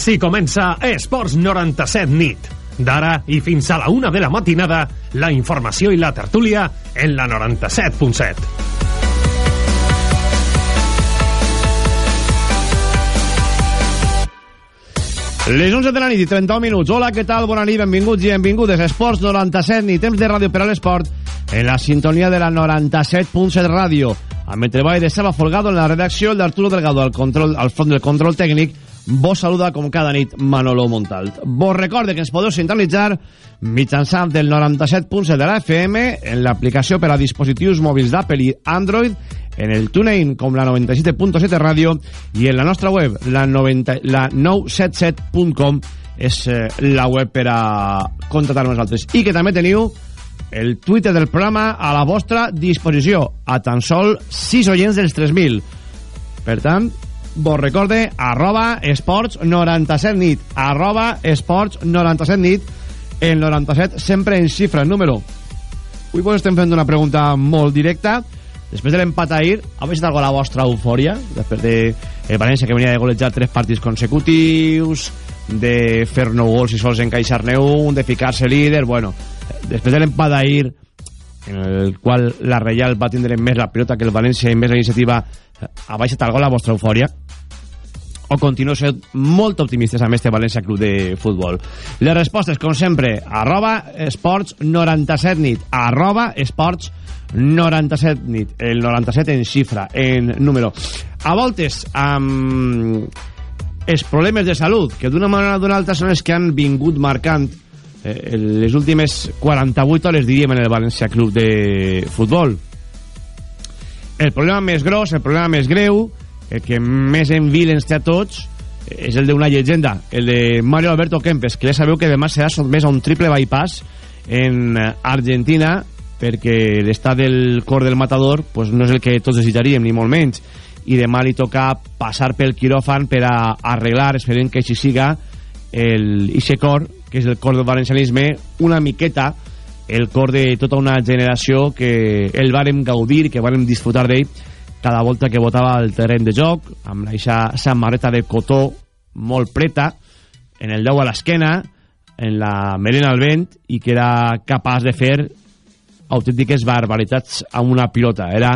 Així comença Esports 97 nit. D'ara i fins a la una de la matinada, la informació i la tertúlia en la 97.7. Les 11 de la nit i 31 minuts. Hola, què tal? Bona nit, benvinguts i benvingudes. Esports 97, ni temps de ràdio per a l'esport, en la sintonia de la 97.7 ràdio. Amb el treball de Seba Folgado en la redacció, d'Arturo Delgado al, control, al front del control tècnic, vos saluda com cada nit Manolo Montalt. Vos recorde que ens podeu sintonitzar mitjançant del 97.7 de la FM en l'aplicació per a dispositius mòbils d'Apple i Android en el TuneIn com la 97.7 ràdio i en la nostra web la, 90, la 977.com és eh, la web per a contactar amb nosaltres i que també teniu el Twitter del programa a la vostra disposició a tan sol 6 oients dels 3.000 per tant vos recorde arroba esports 97 nit. Arroba esports 97 nit. El 97 sempre en xifra el número. Avui vos estem fent una pregunta molt directa. Després de l'empat ahir ha baixat algo la vostra eufòria? Després de el València que venia de golejar tres partits consecutius de fer nou gols i sols encaixar-ne un de ficar-se líder bueno, després de l'empat ahir en el qual la Reial va tindre més la pilota que el València i més la iniciativa ha baixat algo la vostra eufòria? O continuo sent molt optimistes amb este València Club de Futbol? Les respostes com sempre arroba esports 97 nit arroba esports 97 nit el 97 en xifra en número. A voltes amb els problemes de salut que d'una manera o d'una altra són els que han vingut marcant eh, les últimes 48 hores diríem en el València Club de Futbol el problema més gros, el problema més greu el que més en vil ens té a tots és el d'una llegenda el de Mario Alberto Kempes que ja sabeu que demà serà sotmès a un triple bypass en Argentina perquè l'estat del cor del matador pues, no és el que tots desitjaríem ni molt menys. I demà li toca passar pel quiròfan per a arreglar, esperem que així siga el ixe cor que és el cor del valencianisme una miqueta el cor de tota una generació que el vàrem gaudir, que vàrem disfrutar d'ell cada volta que votava el terreny de joc amb aquesta samarreta de cotó molt preta en el deu a l'esquena en la melena al vent i que era capaç de fer autèntiques barbaritats amb una pilota. Era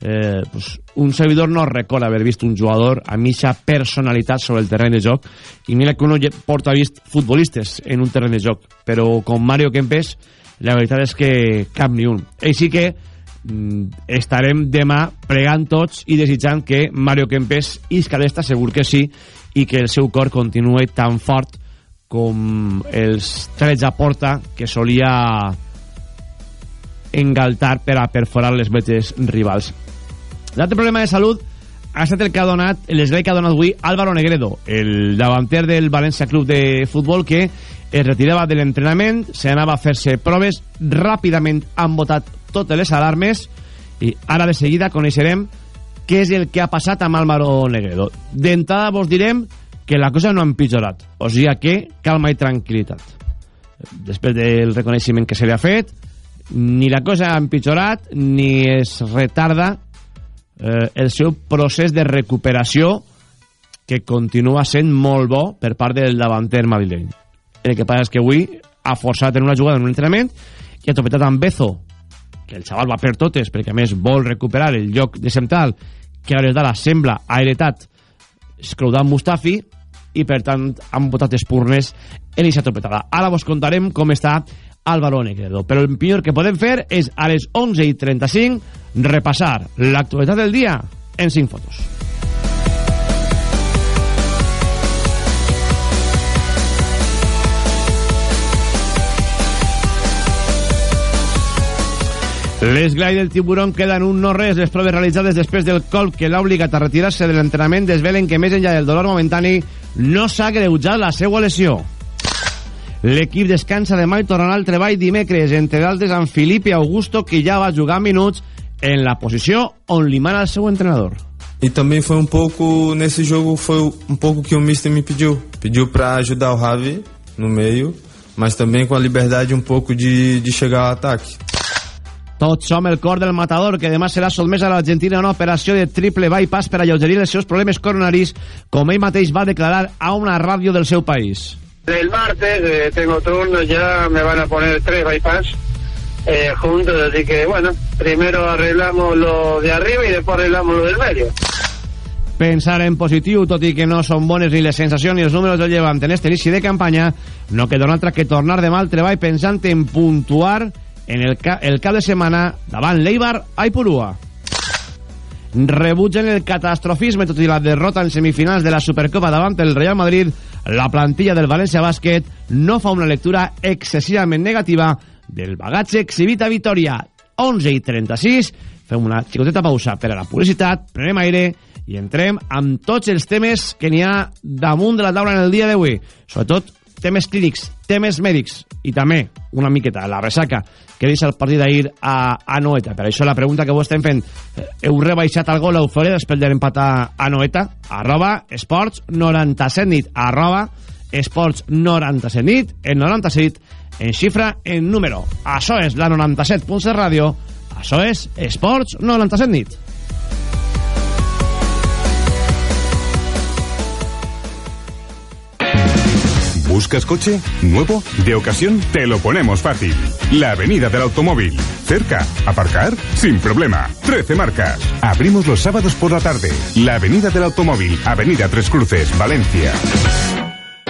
eh, pues, un servidor no recorda haver vist un jugador amb aquesta personalitat sobre el terreny de joc i mira que uno porta vist futbolistes en un terreny de joc. Però com Mario Kempes la veritat és que cap ni un així que mm, estarem demà pregant tots i desitjant que Mario Kempes isca d'esta segur que sí i que el seu cor continue tan fort com els trets a porta que solia engaltar per a perforar les metes rivals. L'altre problema de salut ha estat el que ha donat l'esgrai que ha donat avui Álvaro Negredo, el davanter del València Club de Futbol que es retirava de l'entrenament, se a fer-se proves, ràpidament han votat totes les alarmes i ara de seguida coneixerem què és el que ha passat amb Álvaro Negredo. D'entrada vos direm que la cosa no ha empitjorat, o sigui que calma i tranquil·litat. Després del reconeixement que se li ha fet, ni la cosa ha empitjorat ni es retarda eh, el seu procés de recuperació que continua sent molt bo per part del davanter madrileny. El que passa és que avui ha forçat en una jugada en un entrenament i ha topetat amb Bezo, que el xaval va per totes perquè a més vol recuperar el lloc de central que a l'hora sembla ha heretat Scroudan Mustafi i per tant han botat espurnes en aquesta topetada. Ara vos contarem com està Álvaro Negredo. Però el millor que podem fer és a les 11 i 35 repassar l'actualitat del dia en 5 fotos. L'esglai del tiburón queda en un no res. Les proves realitzades després del colp que l'ha obligat a retirar-se de l'entrenament desvelen que més enllà del dolor momentani no s'ha greujat la seva lesió. L'equip descansa demà i tornarà al treball dimecres, entre d'altres amb Filipe Augusto, que ja va jugar minuts en la posició on li mana el seu entrenador. E também foi um pouco, nesse jogo, foi um pouco que o Mister me pediu. Pediu para ajudar o Ravi no meio, mas também com a liberdade um pouco de, de chegar ao ataque. Tots som el cor del matador, que demà serà sotmès a l'Argentina a una operació de triple bypass per alleugerir els seus problemes coronaris, com ell mateix va declarar a una ràdio del seu país. El martes eh, tengo turno, ya me van a poner tres bypass eh, juntos, así que bueno, primero arreglamos lo de arriba y después arreglamos lo del medio. Pensar en positiu, tot i que no són bones ni les sensacions ni els números del llevant en este inici de campanya, no queda una altra que tornar demà al treball pensant en puntuar en el, ca el cap de setmana davant l'Eibar a Ipurua. Rebutgen el catastrofisme tot i la derrota en semifinals de la Supercopa davant el Real Madrid, la plantilla del València Bàsquet no fa una lectura excessivament negativa del bagatge exhibit a Vitoria. 11 i 36, fem una xicoteta pausa per a la publicitat, prenem aire i entrem amb tots els temes que n'hi ha damunt de la taula en el dia d'avui. Sobretot temes clínics, temes mèdics i també una miqueta la ressaca que deixa el partit d'ahir a, a Noeta. Per això la pregunta que vos estem fent, eh, heu rebaixat el gol a Eufòria després de l'empatar a Noeta? Arroba esports 97 nit, arroba esports 97 nit, en 97 en xifra, en número. Això és la 97 punts de ràdio, això és esports 97 nit. ¿Buscas coche? ¿Nuevo? ¿De ocasión? Te lo ponemos fácil. La Avenida del Automóvil. ¿Cerca? ¿Aparcar? Sin problema. 13 marcas. Abrimos los sábados por la tarde. La Avenida del Automóvil. Avenida Tres Cruces, Valencia.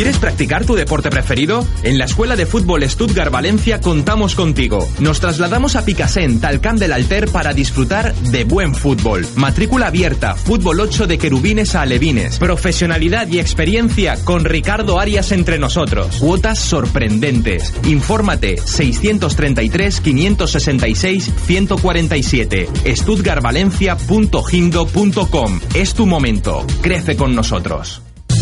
¿Quieres practicar tu deporte preferido? En la Escuela de Fútbol Stuttgart Valencia contamos contigo. Nos trasladamos a Picassent, al Camp del Alter, para disfrutar de buen fútbol. Matrícula abierta, fútbol 8 de querubines a alevines. Profesionalidad y experiencia con Ricardo Arias entre nosotros. Cuotas sorprendentes. Infórmate 633 566 147. stuttgartvalencia.gindo.com. Es tu momento. Crece con nosotros.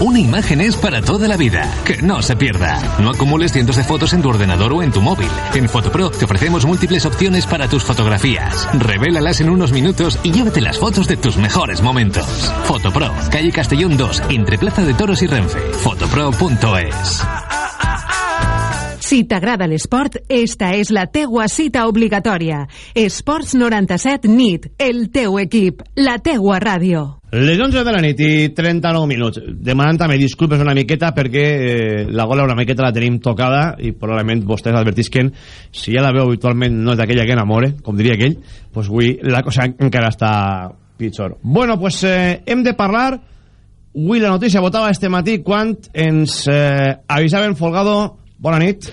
Una imagen es para toda la vida. Que no se pierda. No acumules cientos de fotos en tu ordenador o en tu móvil. En Fotopro te ofrecemos múltiples opciones para tus fotografías. Revélalas en unos minutos y llévate las fotos de tus mejores momentos. Fotopro, calle Castellón 2, entre Plaza de Toros y Renfe. Fotopro.es. Si t'agrada l'esport, esta és la teua cita obligatòria. Esports 97 NIT, el teu equip, la teua ràdio. Les 11 de la nit i 39 minuts. Demanant també disculpes una miqueta perquè eh, la gola una miqueta la tenim tocada i probablement vostès advertisquen si ja la veu habitualment no és d'aquella que enamore, com diria aquell, pues avui la cosa encara està pitjor. Bueno, pues eh, hem de parlar avui la notícia votava este matí quan ens eh, avisaven Folgado Bona nit.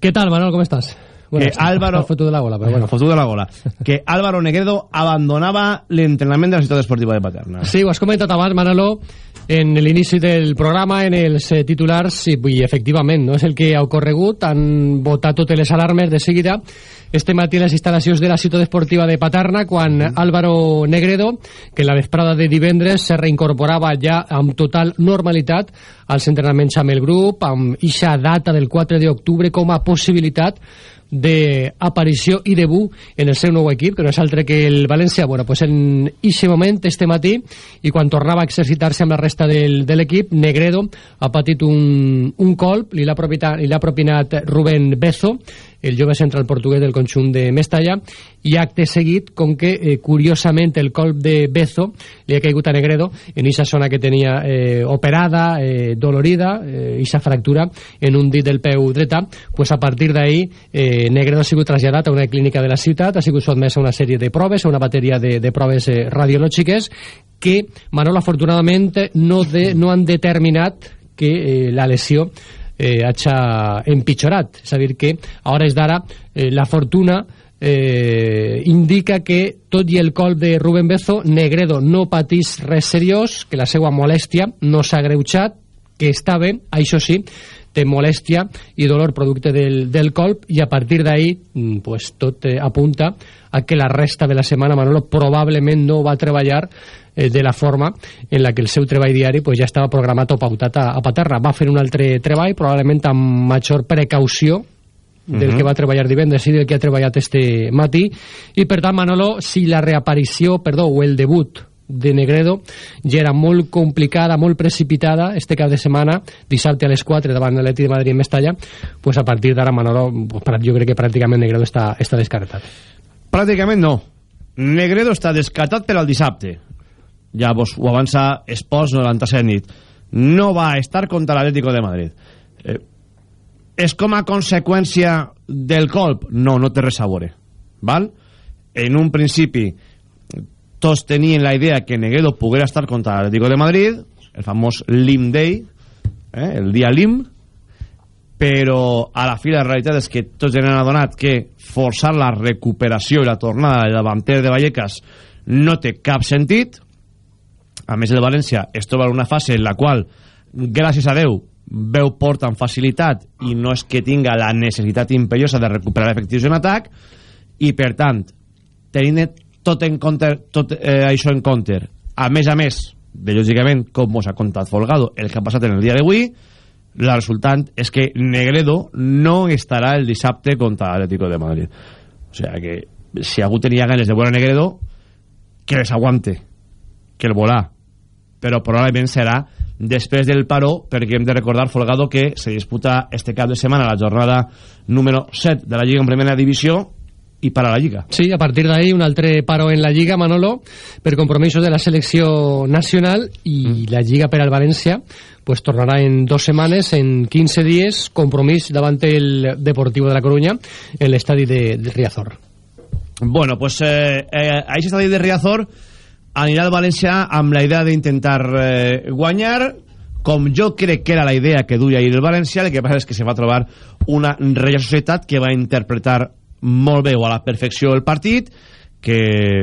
¿Qué tal, Manuel? ¿Cómo estás? Bueno, que Álvaro... Foto de la gola, pero bueno. Foto de la gola. que Álvaro Negredo abandonava l'entrenament de la ciutat esportiva de Paterna. Sí, ho has comentat abans, Manolo, en l'inici del programa, en els titulars, i, i efectivament, no és el que ha ocorregut, han votat totes les alarmes de seguida este matí en les instal·lacions de la ciutat esportiva de Paterna quan mm. Álvaro Negredo, que la vesprada de divendres se reincorporava ja amb total normalitat als entrenaments amb el grup, amb ixa data del 4 d'octubre com a possibilitat d'aparició i debut en el seu nou equip, que no és altre que el València. Bueno, pues en aquest moment, este matí, i quan tornava a exercitar-se amb la resta del, de l'equip, Negredo ha patit un, un colp, li l'ha propinat Rubén Bezo, el jove central portuguès del conjunt de Mestalla i acte seguit, com que eh, curiosament el colp de Bezo li ha caigut a Negredo en aquesta zona que tenia eh, operada, eh, dolorida, aquesta eh, fractura en un dit del peu dreta, pues a partir d'ahir eh, Negredo ha sigut traslladat a una clínica de la ciutat, ha sigut sotmès a una sèrie de proves, a una bateria de, de proves eh, radiològiques que, Manol, afortunadament no, de, no han determinat que eh, la lesió eh, hagi empitjorat. És a dir, que a hores d'ara eh, la fortuna eh, indica que tot i el colp de Rubén Bezo, Negredo no patís res seriós, que la seva molèstia no s'ha greutjat, que està bé, això sí, té molèstia i dolor producte del, del colp i a partir d'ahí mm, pues, tot eh, apunta a que la resta de la setmana Manolo probablement no va treballar eh, de la forma en la que el seu treball diari pues, ja estava programat o pautat a, a Paterna. Va fer un altre treball, probablement amb major precaució del uh -huh. que va treballar divendres i del que ha treballat este matí i per tant Manolo, si la reaparició perdó, o el debut de Negredo ja era molt complicada, molt precipitada este cap de setmana, dissabte a les 4 davant de l'Eti de Madrid en Mestalla pues a partir d'ara Manolo, pues, jo crec que pràcticament Negredo està, està descartat Pràcticament no Negredo està descartat per al dissabte ja vos ho avança Esports 97 nit no va estar contra l'Atlético de Madrid eh, és com a conseqüència del colp? No, no té res a veure. Val? En un principi, tots tenien la idea que Negredo poguera estar contra l'Atlético de Madrid, el famós Lim Day, eh, el dia Lim, però a la fi la realitat és que tots ja han adonat que forçar la recuperació i la tornada del davanter de Vallecas no té cap sentit. A més, el València es troba en una fase en la qual, gràcies a Déu, veu port amb facilitat i no és que tinga la necessitat imperiosa de recuperar efectius en atac i per tant tenint tot en compte tot eh, això en compte a més a més de lògicament com us ha contat Folgado el que ha passat en el dia d'avui la resultant és que Negredo no estarà el dissabte contra l'Atlético de Madrid. O sigui que si algú tenia ganes de veure Negredo que les aguante que el volà. Però probablement serà després del paró, perquè hem de recordar, Folgado, que se disputa este cap de setmana la jornada número 7 de la Lliga en primera divisió i para la Lliga. Sí, a partir d'ahí un altre paro en la Lliga, Manolo, per compromisos de la selecció nacional i mm. la Lliga per al València pues tornarà en dos setmanes, en 15 dies, compromís davant el Deportivo de la Coruña en l'estadi de, de Riazor. Bueno, pues eh, eh, a aquest estadi de Riazor anirà al València amb la idea d'intentar eh, guanyar com jo crec que era la idea que duia ahir el València el que passa és que se va trobar una Real Societat que va interpretar molt bé o a la perfecció el partit que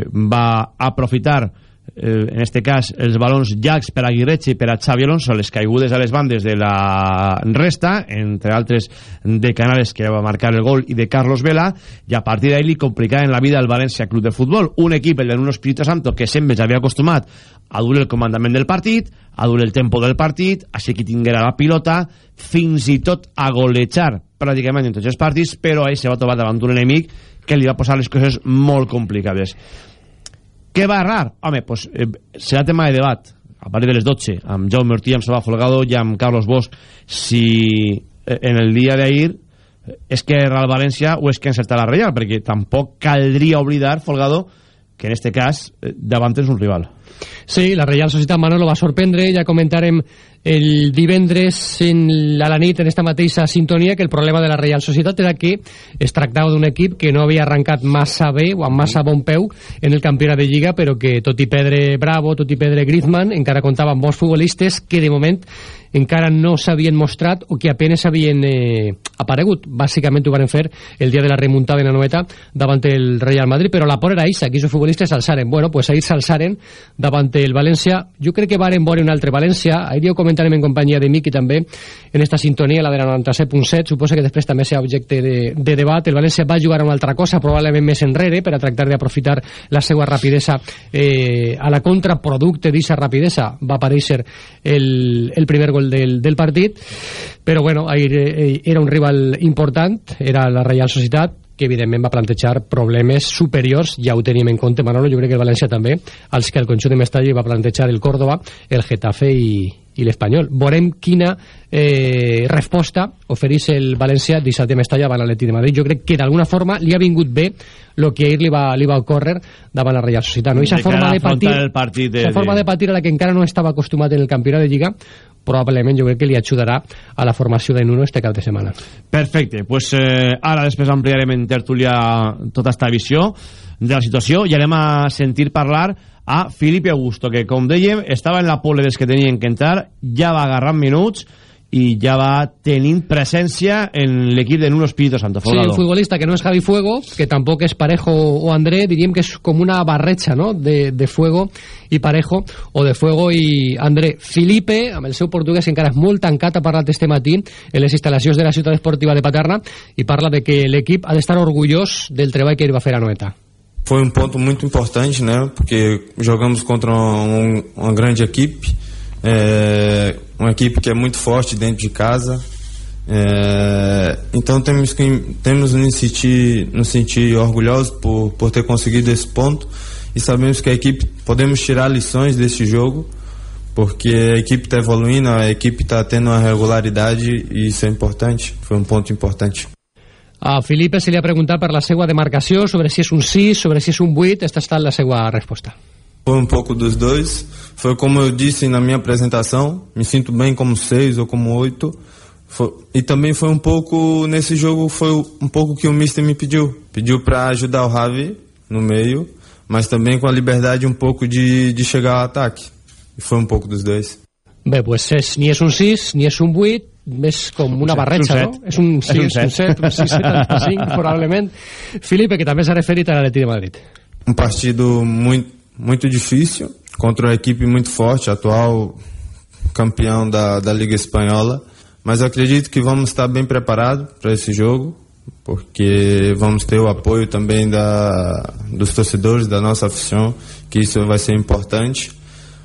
va aprofitar eh, en este cas els balons llargs per a Aguirreche i per a Xavi Alonso les caigudes a les bandes de la resta entre altres de Canales que va marcar el gol i de Carlos Vela i a partir d'ahí li complicaven la vida al València Club de Futbol. Un equip, el de Nuno Espíritu Santo que sempre ja havia acostumat a dur el comandament del partit a dur el tempo del partit així que tinguera la pilota fins i tot a golejar pràcticament en tots els partits però ahí se va trobar davant d'un enemic que li va posar les coses molt complicades què va errar? Home, pues, eh, serà tema de debat. A partir de les 12 amb Jaume Ortí, amb Salva Folgado i amb Carlos Bosch. Si eh, en el dia d'ahir eh, és que erra el València o és que encerta la Reial perquè tampoc caldria oblidar Folgado que en este cas eh, davant és un rival. Sí, la Reial Societat Manolo va sorprendre, ja comentarem el divendres en, a la nit en esta mateixa sintonia que el problema de la Reial Societat era que es tractava d'un equip que no havia arrencat massa bé o amb massa bon peu en el campionat de Lliga però que tot i Pedre Bravo, tot i Pedre Griezmann encara comptava amb bons futbolistes que de moment encara no s'havien mostrat o que apenas havien eh, aparegut. Bàsicament ho van fer el dia de la remuntada en la noeta davant el Real Madrid, però la por era això, que els futbolistes s'alçaren. Bueno, pues ahir s'alçaren davant el València. Jo crec que varen veure un altre València. Ahir ja ho comentarem en companyia de Miqui també, en esta sintonia, la de la 97.7. Suposa que després també serà objecte de, de debat. El València va jugar a una altra cosa, probablement més enrere, per a tractar d'aprofitar la seva rapidesa eh, a la contraproducte d'aquesta rapidesa. Va aparèixer el, el primer gol del, del partit, però bueno, ahir eh, era un rival important, era la Reial Societat, que evidentment va plantejar problemes superiors, ja ho tenim en compte Manolo, jo crec que el València també, als que el conjunt de Mestalla va plantejar el Córdoba, el Getafe i, i l'Espanyol. Veurem quina eh, resposta ofereix el València dissabte a Mestalla davant l'Atleti de Madrid. Jo crec que d'alguna forma li ha vingut bé el que ahir li va, li va ocórrer davant la Real Societat. No? Ixa forma de patir, partit de, forma de patir a la que encara no estava acostumat en el campionat de Lliga probablement jo crec que li ajudarà a la formació de Nuno este cap de setmana. Perfecte, pues eh, ara després ampliarem en tertúlia tota esta visió de la situació i anem a sentir parlar a Filipe Augusto, que com dèiem estava en la pole des que tenien que entrar, ja va agarrant minuts i ja va tenint presència en l'equip de Nuno Espíritu Santo. Sí, el futbolista que no és Javi Fuego, que tampoc és Parejo o André, diríem que és com una barreja no? de, de Fuego i Parejo, o de Fuego i André. Felipe, amb el seu portuguès encara és molt tancat, ha parlat este matí en les instal·lacions de la ciutat esportiva de Paterna i parla de que l'equip ha d'estar orgullós del treball que ell va fer a Noeta. Foi um ponto muito importante, né? Porque jogamos contra um, uma grande equipe, é, uma equipe que é muito forte dentro de casa. É, então temos que temos nos sentir, nos sentir orgulhosos por, por ter conseguido esse ponto e sabemos que a equipe podemos tirar lições desse jogo porque a equipe está evoluindo, a equipe está tendo uma regularidade e isso é importante. Foi um ponto importante. A Felipe se li ha preguntat per la seva demarcació, sobre si és un 6, sobre si és un 8, esta està la seva resposta. Foi um pouco dos dois. Foi como eu disse na minha apresentação, me sinto bem como 6 ou como 8. Foi, e também foi um pouco, nesse jogo, foi um pouco que o Mister me pediu. Pediu para ajudar o Ravi no meio, mas também com a liberdade um pouco de, de chegar ao ataque. E foi um pouco dos dois. Bé, pues és, ni és un 6, ni és un 8, és com una barreja, no? És un, sí, és un 7, un 6, 75, probablement. Felipe, que també s'ha referit a l'Atleti de Madrid. Um partido muito, muito difícil, contra uma equipe muito forte, atual campeão da, da Liga Espanhola. Mas acredito que vamos estar bem preparados para esse jogo, porque vamos ter o apoio também da, dos torcedores, da nossa afição, que isso vai ser importante.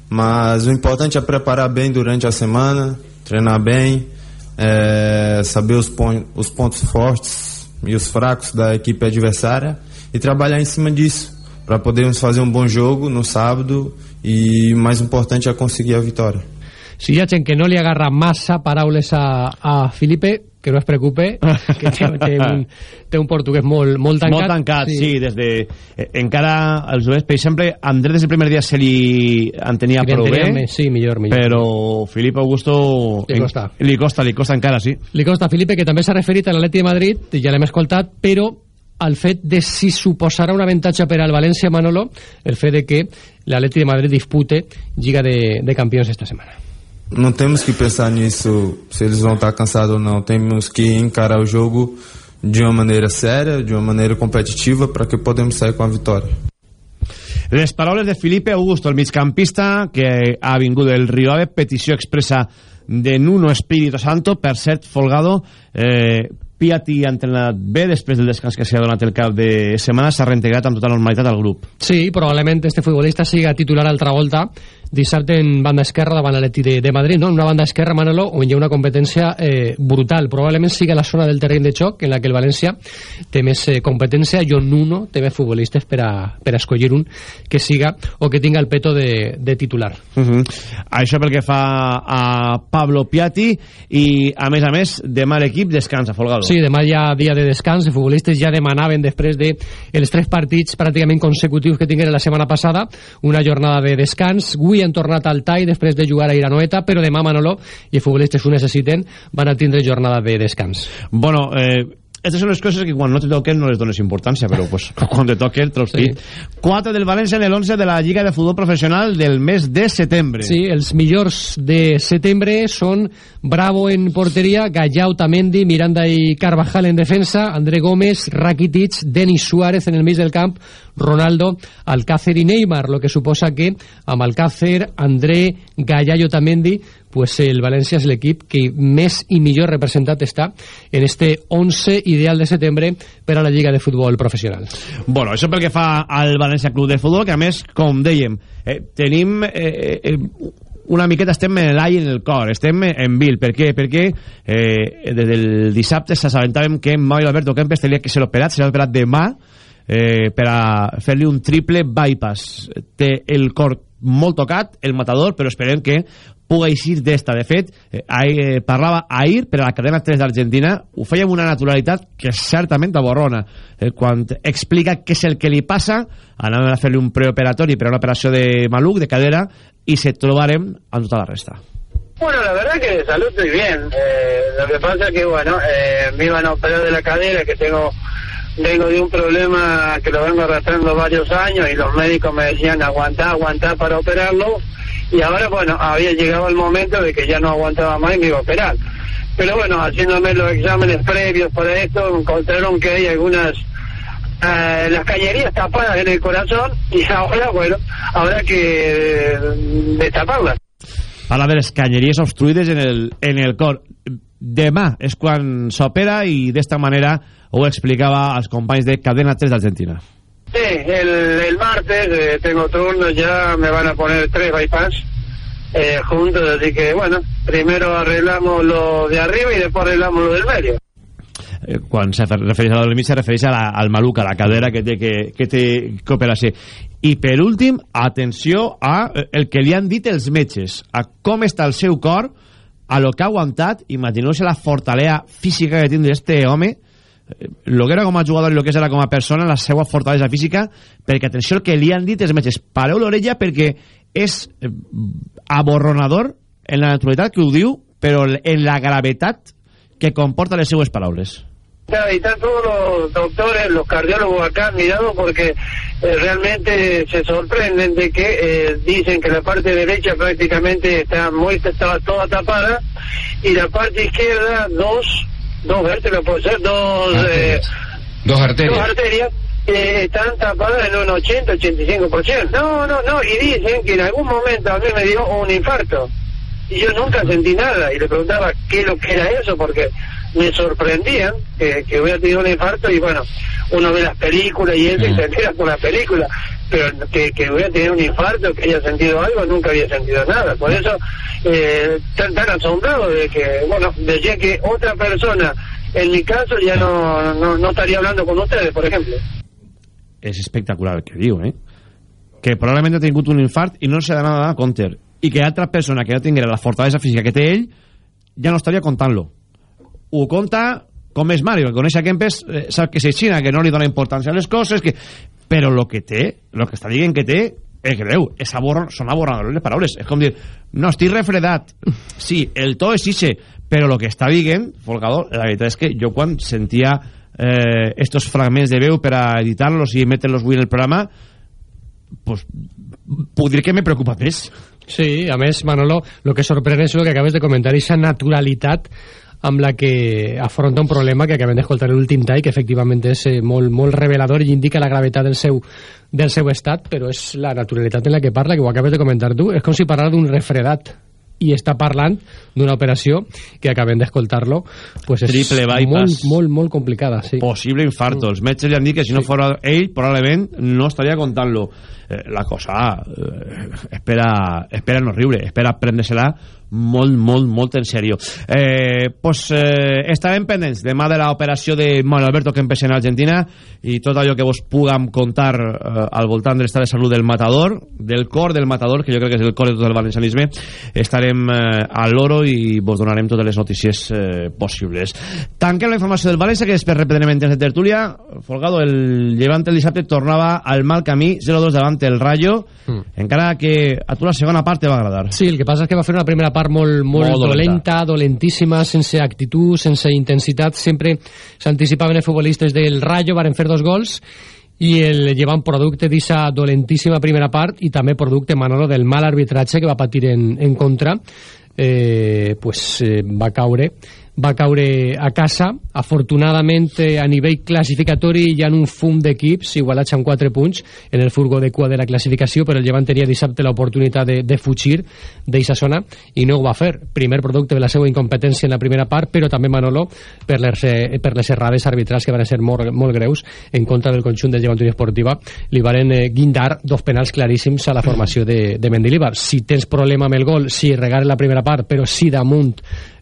Mas o importante é preparar bem durante a semana, treinar bem, é, saber os, pon os pontos fortes e os fracos da equipe adversária e trabalhar em cima disso para podermos fazer um bom jogo no sábado e mais importante é conseguir a vitória. Si gent que no li agarra massa paraules a, a Felipe, que no es preocupe, que té, té, un, té un portuguès molt, molt tancat. Molt tancat, sí. sí des de, eh, encara els jugadors, per exemple, Andrés des del primer dia se li entenia Sí, prou bé, més, sí, millor, millor. però Filipe Augusto Li costa. En, li costa, li costa encara, sí. Li consta a Felipe que també s'ha referit a l'Atleti de Madrid, ja l'hem escoltat, però al fet de si suposarà un avantatge per al València Manolo el fet de que l'Atleti de Madrid dispute Lliga de, de Campions esta semana. Não temos que pensar nisso, se eles vão estar cansados ou não. Temos que encarar o jogo de uma maneira séria, de uma maneira competitiva, para que podemos sair com a vitória. Les paraules de Felipe Augusto, el migcampista que ha vingut del Rio Ave, petició expressa de Nuno Espíritu Santo, per cert, Folgado, eh, Piatti ha entrenat bé després del descans que s'ha donat el cap de setmana, s'ha reintegrat amb tota normalitat al grup. Sí, probablement este futbolista siga titular altra volta dissabte en banda esquerra davant l'Atleti de, de Madrid, no? en una banda esquerra, Manolo, on hi ha una competència eh, brutal. Probablement siga la zona del terreny de xoc en la que el València té més eh, competència i on Nuno té més futbolistes per a, per a escollir un que siga o que tinga el peto de, de titular. Uh -huh. Això pel que fa a Pablo Piatti i, a més a més, demà l'equip descansa, Folgado. Sí, demà hi ha dia de descans, els futbolistes ja demanaven després de els tres partits pràcticament consecutius que tingueren la setmana passada, una jornada de descans. Avui han tornat al tall després de jugar a Iranoeta, però demà Manolo i futbolistes ho necessiten, van a tindre jornada de descans. Bueno, eh, estas son les coses que quan no te toquen no les dones importància, però pues, quan te toquen, trots sí. 4 del València en el 11 de la Lliga de Futbol Professional del mes de setembre. Sí, els millors de setembre són Bravo en porteria, Gallau, Tamendi, Miranda i Carvajal en defensa, André Gómez, Rakitic, Denis Suárez en el mig del camp, Ronaldo, Alcácer i Neymar, lo que suposa que amb Alcácer, André, Gallau, Tamendi, pues el València és l'equip que més i millor representat està en este 11 ideal de setembre per a la Lliga de Futbol Professional. Bueno, això pel que fa al València Club de Futbol, que a més, com dèiem, eh, tenim... Eh, eh, una miqueta estem en l'ai en el cor, estem en vil. Per què? Perquè eh, des del dissabte s'assabentàvem que Mario Alberto Kempes tenia que ser operat, serà operat demà per a fer-li un triple bypass. Té el cor molt tocat, el matador, però esperem que puga eixir d'esta. De fet, eh, eh, parlava ahir per a la cadena 3 d'Argentina, ho feia amb una naturalitat que certament aborrona. Eh, quan explica què és el que li passa, anàvem a fer-li un preoperatori per a una operació de maluc, de cadera, i se trobarem amb tota la resta. Bueno, la verdad que de salud estoy bien. Eh, lo que pasa que, bueno, eh, me iban a operar de la cadera, que tengo vengo de un problema que lo vengo arrastrando varios años y los médicos me decían aguantar, aguantar para operarlo. Y ahora, bueno, había llegado el momento de que ya no aguantaba más y me iba a operar. pero bueno, haciéndome los exámenes previos para esto, encontraron que hay algunas eh, las cañerías tapadas en el corazón y ahora, bueno, habrá que eh, destaparlas. Parla de les canyeries obstruïdes en el, en el cor. Demà és quan s'opera i d'esta manera ho explicava als companys de Cadena 3 d'Argentina. Sí, el, el martes eh, tengo turno, ya me van a poner tres bypass eh, juntos, así que bueno, primero arreglamos lo de arriba y después arreglamos lo del medio. Eh, quan se refereix a la del mig se refereix a la, al maluc, a la cadera que té que, que, té que operar-se. I per últim, atenció a eh, el que li han dit els metges, a com està el seu cor, a lo que ha aguantat, imagineu-se la fortalea física que tindre este home, eh, lo que era com a jugador i lo que era com a persona, la seva fortalesa física, perquè atenció el que li han dit els metges, pareu l'orella perquè és eh, aborronador en la naturalitat que ho diu, però en la gravetat que comporta les seues paraules. Y están todos los doctores, los cardiólogos acá mirando porque eh, realmente se sorprenden de que eh, dicen que la parte derecha prácticamente está muy está toda tapada y la parte izquierda dos dos vértebras puede ser dos eh, Dos arterias. dos arterias eh, están tapadas en un 80-85%. No, no, no, y dicen que en algún momento a mí me dio un infarto. Y yo nunca sentí nada. Y le preguntaba qué es lo que era eso, porque me sorprendían que, que hubiera tenido un infarto. Y bueno, uno ve las películas y eso y se entera por la película. Pero que, que hubiera tenido un infarto, que haya sentido algo, nunca había sentido nada. Por eso, eh, tan, tan asombrado de que, bueno, decía que otra persona, en mi caso, ya no, no, estaría hablando con ustedes, por ejemplo. és espectacular que diu, eh? Que probablement ha tingut un infart i no se n'ha donat compte. I que altra persona que no tinguera la fortalesa física que té ell ja no estaria contant-lo. Ho conta com és Mario, que coneix a Kempes, eh, sap que és Xina, que no li dona importància a les coses, que... però el que té, el que està dient que té, és greu, és aborr... són aborradores les paraules. És com dir, no, estic refredat. Sí, el to és ixe, però el que està dient, Folgado, la veritat és que jo quan sentia eh, estos fragments de veu per a editar-los i metre-los avui en el programa, pues, puc dir que me preocupa més. Sí, a més, Manolo, lo que sorprèn és el que acabes de comentar, aquesta naturalitat amb la que afronta un problema que acabem d'escoltar l'últim tall, que efectivament és eh, molt, molt revelador i indica la gravetat del seu, del seu estat, però és la naturalitat en la que parla, que ho acabes de comentar tu, és com si parlara d'un refredat i està parlant d'una operació que acabem d'escoltar-lo pues és Triple bypass. molt, molt, molt complicada sí. possible infarto. Els metges li han dit que si no fora ell, probablement no estaria contant-lo. Eh, la cosa eh, espera, espera no riure, espera prendre-se-la molt, molt, molt en sèrio. Eh, pues, eh, estarem pendents demà de l'operació de Manuel Alberto Kempes en Argentina i tot allò que vos puguem contar eh, al voltant de l'estat de salut del matador, del cor del matador, que jo crec que és el cor de tot el valencianisme, estarem eh, a l'oro i vos donarem totes les notícies eh, possibles. Tanquem la informació del València, que després reprendrem en temps de tertúlia. Folgado, el llevant el dissabte tornava al mal camí, 0-2 davant el Rayo, mm. encara que a tu la segona part te va agradar. Sí, el que passa és que va fer una primera part molt, molt, Molt dolenta. dolenta, dolentíssima, sense actitud, sense intensitat. Sempre s'anticipaven els futbolistes del Rayo, varen fer dos gols i el llevant producte d'issa dolentíssima primera part i també producte, Manolo, del mal arbitratge que va patir en, en contra eh, pues, eh, va caure va caure a casa afortunadament a nivell classificatori hi ha un fum d'equips igualats amb 4 punts en el furgó de cua de la classificació però el Llevant tenia dissabte l'oportunitat de, de fugir d'aquesta zona i no ho va fer. Primer producte de la seva incompetència en la primera part però també Manolo per les, eh, per les errades arbitrals que van ser molt, molt greus en contra del conjunt del Llevant Esportiva li varen eh, guindar dos penals claríssims a la formació de, de Mendilibar. Si tens problema amb el gol, si regaren la primera part però si damunt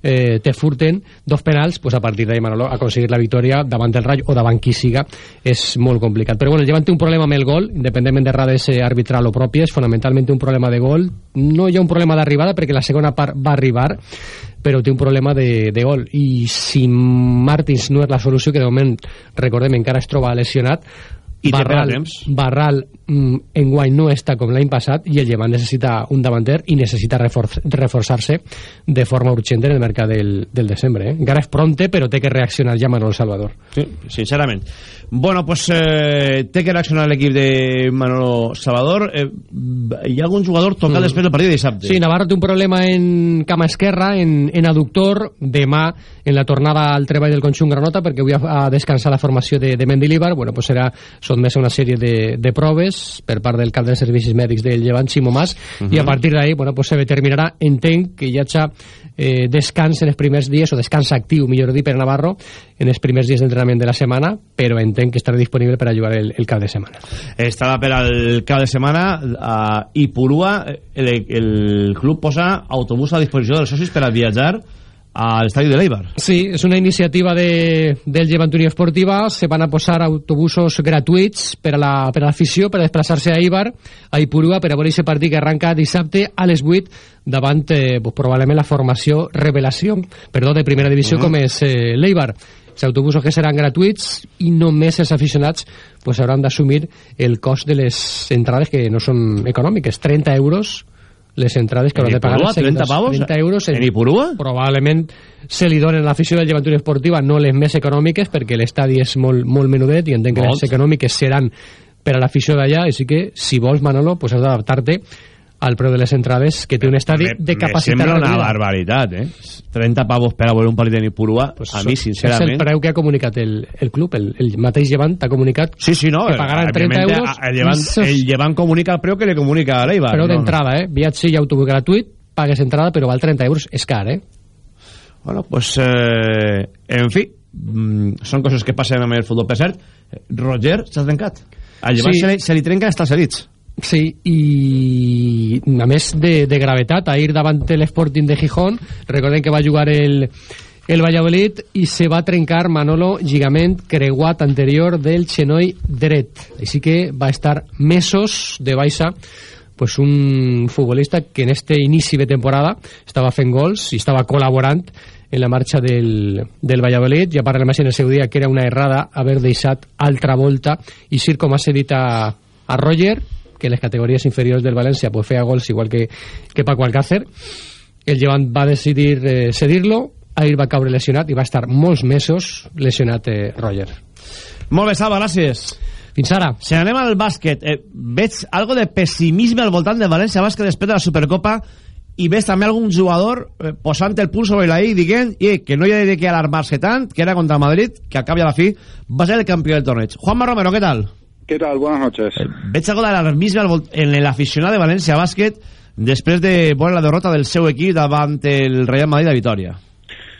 eh, te furten dos penals, pues a partir d'ahí Manolo aconseguir la victòria davant del Rayo o davant qui siga és molt complicat. Però bueno, el Llevant té un problema amb el gol, independentment d'errades eh, arbitral o pròpies, fonamentalment un problema de gol. No hi ha un problema d'arribada perquè la segona part va arribar, però té un problema de, de gol. I si Martins no és la solució, que de moment, recordem, encara es troba lesionat, I té Barral, temps. Barral mm, enguany no està com l'any passat i el Llevant necessita un davanter i necessita refor reforçar-se de forma urgent en el mercat del, del desembre. Eh? Encara és pronte, però té que reaccionar ja Manol Salvador. Sí, sincerament. Bueno, pues eh, té que reaccionar l'equip de Manolo Salvador. Eh, hi ha algun jugador tocat mm. després del partit de dissabte. Sí, Navarro té un problema en cama esquerra, en, en aductor, demà en la tornada al treball del conjunt Granota, perquè avui ha, ha descansat la formació de, de Mendilibar, bueno, pues serà sotmès a una sèrie de, de proves per part del cap dels servicis mèdics del Llevant, Ximo Mas, uh -huh. i a partir d'ahí, bueno, pues se determinarà, entenc que hi ha eh, descans en els primers dies, o descans actiu, millor dir, per Navarro, en els primers dies d'entrenament de la setmana, però entenc que estarà disponible per a jugar el, el cap de setmana. Estarà per al cap de setmana a Ipurua, el, el club posa autobús a disposició dels socis per a viatjar a l'estadi de l'Eibar. Sí, és una iniciativa de, del Llevant Unió Esportiva. Se van a posar autobusos gratuïts per a la- per a l'afició, per a desplaçar-se a Eibar, a Ipurua, per a veure aquest partit que arranca dissabte a les 8 davant eh, pues, probablement la formació revelació, perdó, de primera divisió Mhm. com és eh, l'Eibar. Els autobusos que seran gratuïts i només els aficionats pues, hauran d'assumir el cost de les entrades que no són econòmiques, 30 euros les entrades que En hauran de pagar Ipurua, els seguidors. 30 pavos? 30 euros En Ipurua? probablement se li donen a l'afició del Llevant Unió Esportiva no les més econòmiques perquè l'estadi és molt, molt menudet i entenc que Molt. les econòmiques seran per a l'afició d'allà així que si vols Manolo pues has d'adaptar-te al preu de les entrades que té un estadi Me- de me capacitat sembla una reduïda. barbaritat, eh? 30 pavos per a veure un partit en Ipurua, pues a mi, és el sincerament... preu que ha comunicat el, el club el, el mateix Llevant ha comunicat Sí, sí, no, que pagaran 30 òbviamente, euros El Llevant, i el Llevant comunica el preu que li comunica a l'Eibar. però no? d'entrada, eh? viatge i autobús gratuït pagues entrada però val 30 euros és car, eh? Bueno, pues, eh, en fi, mm, són coses que passen amb el futbol. Per cert, Roger s'ha trencat. Al Llevant Sí. se, li, se li trenquen els talcerits. Sí, i a més de, de gravetat, ahir davant de l'Sporting de Gijón, recordem que va jugar el, el Valladolid i se va trencar Manolo lligament creuat anterior del xenoi dret. Així que va estar mesos de baixa pues un futbolista que en este inici de temporada estava fent gols i estava col·laborant en la marxa del, del Valladolid ja parlem en el seu dia que era una errada haver deixat altra volta i ser com ha cedit a, a Roger que en les categories inferiors del València pues, feia gols igual que, que Paco Alcácer el Llevant va decidir eh, cedir-lo ahir va caure lesionat i va estar molts mesos lesionat eh, Roger Molt bé, Salva, gràcies. Fins ara. Si anem al bàsquet, eh, veig algo de pessimisme al voltant de València Bàsquet després de la Supercopa i veig també algun jugador eh, posant el punt sobre la i dient eh, que no hi ha de què alarmar-se tant, que era contra Madrid, que al cap i a la fi va ser el campió del torneig. Juanma Romero, ¿qué tal? ¿Qué tal? Buenas noches. Veig algo d'alarmisme en l'aficionat de València Bàsquet després de veure la derrota del seu equip davant el Real Madrid de Vitoria.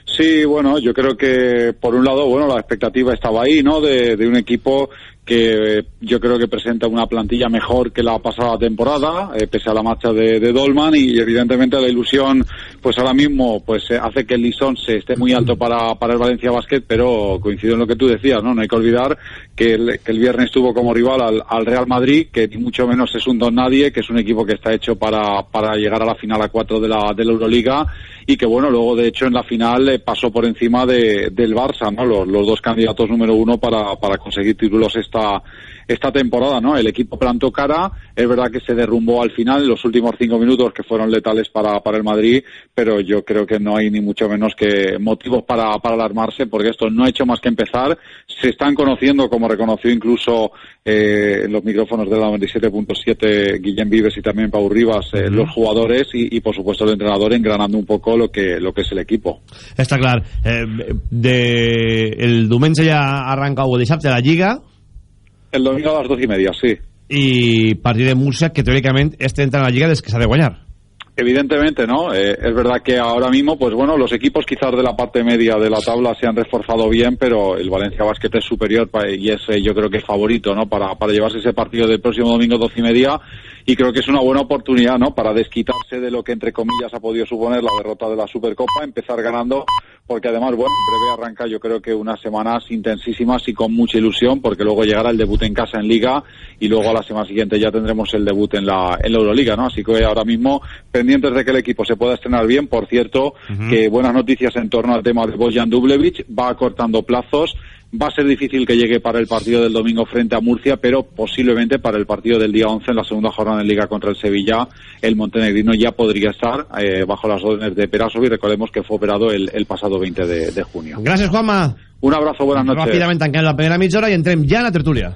Sí, bueno, yo creo que por un lado, bueno, la expectativa estaba ahí, ¿no? De, de un equipo que eh, yo creo que presenta una plantilla mejor que la pasada temporada, eh, pese a la marcha de, Dolman y evidentemente la ilusión, pues ahora mismo, pues eh, hace que el listón se esté muy alto para, para el Valencia Basket, pero coincido en lo que tú decías, ¿no? No hay que olvidar que el, que el viernes tuvo como rival al, al Real Madrid, que ni mucho menos es un don nadie, que es un equipo que está hecho para, para llegar a la final a cuatro de la, de la Euroliga y que bueno, luego de hecho en la final eh, pasó por encima de, del Barça, ¿no? Los, los dos candidatos número uno para, para conseguir títulos esta, esta temporada, ¿no? El equipo plantó cara, es verdad que se derrumbó al final en los últimos cinco minutos que fueron letales para, para el Madrid, pero yo creo que no hay ni mucho menos que motivos para, para alarmarse porque esto no ha hecho más que empezar, se están conociendo como reconoció incluso eh, en los micrófonos de la 97.7 Guillem Vives y también Pau Rivas, eh, los jugadores y, y por supuesto el entrenador engranando un poco lo que, lo que es el equipo. Està clar. Eh, de, el diumenge ja arranca o dissabte la Lliga El domingo a las dos y media, sí. i partit de Múrcia que teòricament este entra en la Lliga des que s'ha de guanyar. Evidentemente, ¿no? Eh, es verdad que ahora mismo, pues bueno, los equipos quizás de la parte media de la tabla se han reforzado bien, pero el Valencia Basket es superior y es, eh, yo creo que favorito, ¿no? Para, para llevarse ese partido del próximo domingo doce y media y creo que es una buena oportunidad, ¿no? Para desquitarse de lo que entre comillas ha podido suponer la derrota de la Supercopa, empezar ganando, porque además, bueno, en breve arranca yo creo que unas semanas intensísimas y con mucha ilusión, porque luego llegará el debut en casa en Liga y luego a la semana siguiente ya tendremos el debut en la, en la Euroliga, ¿no? Así que ahora mismo pendientes de que el equipo se pueda estrenar bien. Por cierto, que buenas noticias en torno al tema de Bojan Dublevich, va acortando plazos. Va a ser difícil que llegue para el partido del domingo frente a Murcia, pero posiblemente para el partido del día 11 en la segunda jornada de Liga contra el Sevilla, el montenegrino ya podría estar eh, bajo las órdenes de Perasovi. Recordemos que fue operado el, el pasado 20 de, de junio. Gràcies, Juanma. Un abrazo, buenas noches. Ràpidament tanquem la primera mitja hora i entrem ja en la tertúlia.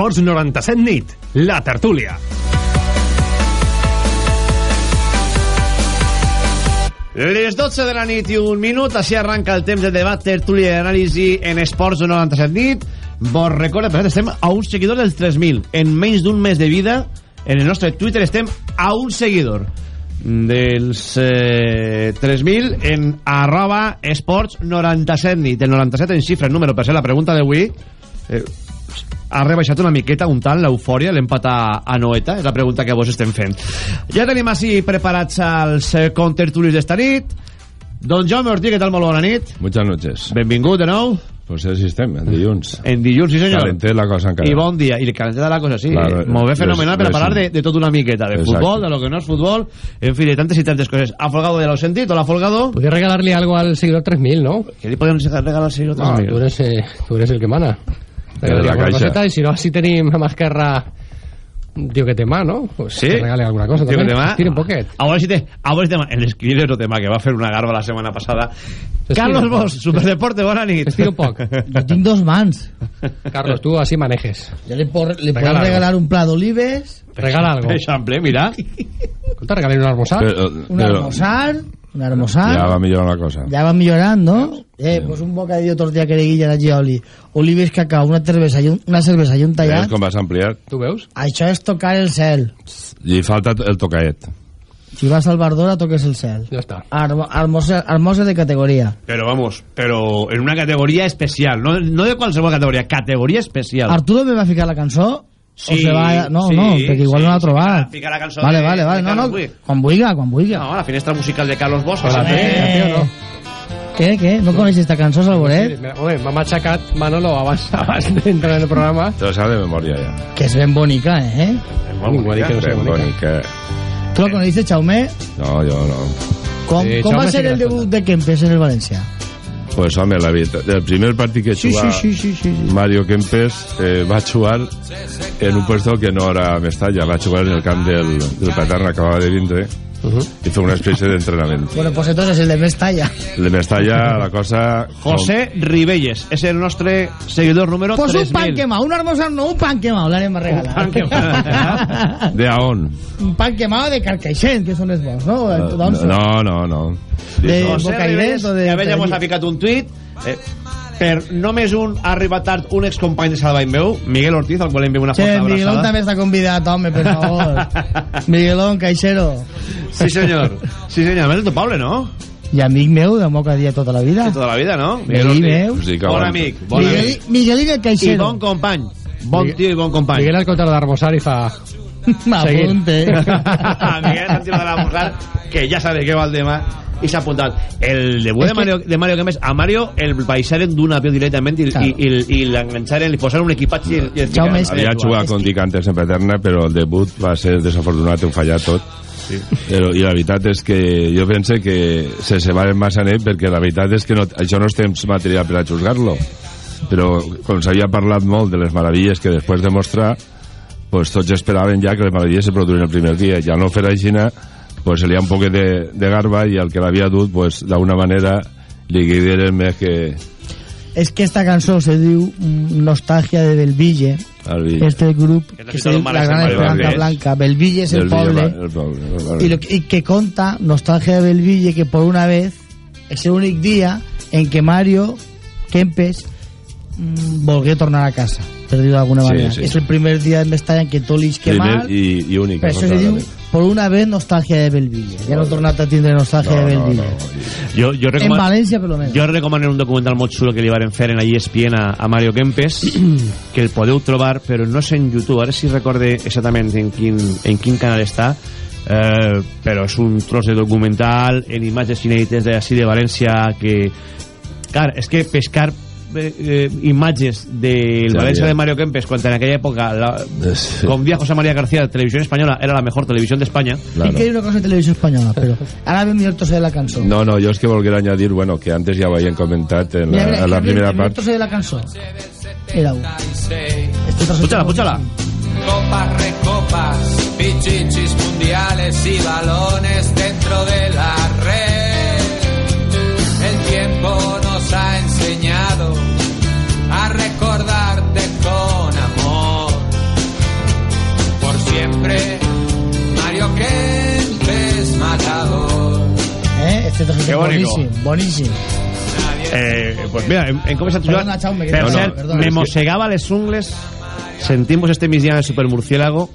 Esports 97 nit, la tertúlia. Les 12 de la nit i un minut, així arranca el temps de debat, tertúlia i anàlisi en Esports 97 nit. Vos recordo, per estem a un seguidor dels 3.000. En menys d'un mes de vida, en el nostre Twitter estem a un seguidor dels eh, 3.000 en arroba esports 97 nit. El 97 en xifra, en número, per ser la pregunta d'avui. Eh, ha rebaixat una miqueta un tant l'eufòria, l'empat a, a Noeta és la pregunta que vos estem fent ja tenim així preparats els eh, contertulis d'esta nit Don Jaume Ortí, què tal? Molt bona nit Muchas noches. Benvingut de nou Pues així estem, en dilluns. En dilluns, sí senyor Calenté la cosa encara. I bon dia, i calenté la cosa, sí Claro, Molt bé, fenomenal per a parlar de, de tot una miqueta De Exacte. futbol, de lo que no és futbol En fi, de tantes i tantes coses A Folgado ja l'heu sentit, hola Folgado Podría regalarle algo al seguidor 3000, ¿no? ¿Qué le podemos regalar al seguidor No, 3000? tú eres, eh, tú eres el que mana. Eres la Regale alguna caixa. coseta, y si no, así tenéis más guerra. Digo que tema, ¿no? Pues Sí? que regale alguna cosa Tío, que también. tema. Tira un poquet. A veure si té... A veure si té... En l'escriure no tema, que va fer una garba la setmana passada. Estira Carlos un poc. Bosch, Superdeporte, bona nit. Estira un poc. Yo tengo dos mans. Carlos, tú así manejes. Yo le puedo, le puedo Regala algo. regalar un plat d'olives, Regala algo. Eixample, mira. Escolta, regale un almorzar. Però, un però almorzar, un almorzar. ja va millorant la cosa. Ya va millorando, ¿no? Eh, pues un bocadillo tortilla que le guilla a Gioli, olives cacao, una cervesa y un, una cervesa y un Veus tallat. com vas ampliar? Tu veus? Això és tocar el cel. Li falta el tocaet. Si vas al Bardora, toques el cel. Ya está. Armo, armosa de categoría. Pero vamos, pero en una categoría especial, no, no de qualsevol categoria, categoria especial. Arturo me va a ficar la cançó? Sí, o se va... No, sí, no, perquè igual sí, no l'ha sí, trobat. fica la cançó vale, de- vale, vale. de No, Carlos no, Buig. quan vulga, quan vulga. No, la finestra musical de Carlos Bosch. Té, o no? Què, què? No coneixes esta cançó, Salvoret? Sí, home, m'ha matxacat Manolo abans, abans d'entrar en el programa. Te lo sabe de memoria ja. Que és ben bonica, eh? Dit que no Ben bonica. bonica. Tu la coneixes, Jaume? No, jo no. Com, Sí, com Jaume va ser el debut de Kempes en el València? Pues home, la veritat, el primer partit que Sí, jugà sí, sí, sí, sí. Mario Kempes eh, va jugar en un puesto que no era Mestalla, va jugar en el camp del, del Paterna, acabava de vindre, i fue una especie de entrenamiento. Bueno, pues entonces el de Mestalla. El de Mestalla, la cosa... José Ribelles, és el nostre seguidor número Pues un 3000. pan quemado, un almorzar no, un pan quemado, l'anem a regalar. pan quemado. De Aon. un pan quemado de Carcaixent, que són els bons, no? Doncs, No, no, no. De José Ribelles, de... que ja mos ha ficat un tuit eh, per només un ha arribat tard un excompany de Salva i meu, Miguel Ortiz, al qual enviem una forta Miguelón abraçada. també està convidat, home, per favor. Miguelón, caixero. Sí, senyor. Sí, senyor. A més, el teu Pablo, no? I amic meu de moca dia tota la vida. De tota la vida, no? Veí meu. Sí, que Bon amic, bon Miguel, amic. Miguelín el I caixero. bon company. Bon Miguel- tio i bon company. Miguel al contrario de almorzar y fa... M'apunte. Miguel Santiago de la Mujer, que ja sabe què va el tema i s'ha apuntat. El debut de Mario, de Mario Gómez, a Mario el baixaren d'un avió directament i, Claro. i, i, i l'enganxaren, li posaran un equipatge i, i el Jaume, ficaran. Havia jugat con Dick antes en Paterna, però el debut va ser desafortunat, ho fallat tot. Sí. Però, I la veritat és que jo pense que se se va massa net perquè la veritat és que no, això no és temps material per a juzgar-lo. Però com s'havia parlat molt de les meravilles que després de mostrar, pues tots esperaven ja que les meravilles se produïren el primer dia. Ja no fer així, pues se li ha un poc de, de garba i el que l'havia dut, pues d'alguna manera li guidieren més que... És que esta cançó se diu mm, Nostàlgia de Belville este grup Que que és es la diu Gran Esperanza Blanca. Blanca Belville es el poble el poble, vale. y, lo, que- y que conta nostalgia de Belville que por una vez es el únic dia en que Mario Kempes mm, volgué tornar a casa per dir-ho d'alguna Sí, manera sí. és el primer dia en Mestalla en què tot li que mal i, i únic. per això se diu por una vez nostalgia de Belville. Ja no he tornat a tindre nostalgia de Belville. Jo, jo en recomano... València per lo menos. Jo recomano un documental molt xulo que li varen fer en la ESPN a, a Mario Kempes que el podeu trobar però no és en YouTube ara si recorde exactament en quin, en quin canal està eh, però és un tros de documental en imatges inèdites d'ací de València que clar, és que pescar eh, eh, imatges del Ja, València ja. de Mario Kempes quan en aquella època la, Sí. con vía José María García Televisión Española era la mejor televisión de España Tinc que dir una cosa de televisió espanyola però ara ve millor trosse de la cançó No, no, jo és que volguera añadir, bueno, que antes ja ho havien comentat en la, Mira, en la el- primera el millor part. trosse de la cançó era un Púchala, púchala. Copas, recopas, pichichis mundiales y balones dentro de la Qué és bonico. boníssim boníssim Eh, pues mira, hem, hem començat Perdona, Jaume, que per no, no, cert, perdona. me mossegava les ungles sentim-vos este migdia del supermurciélago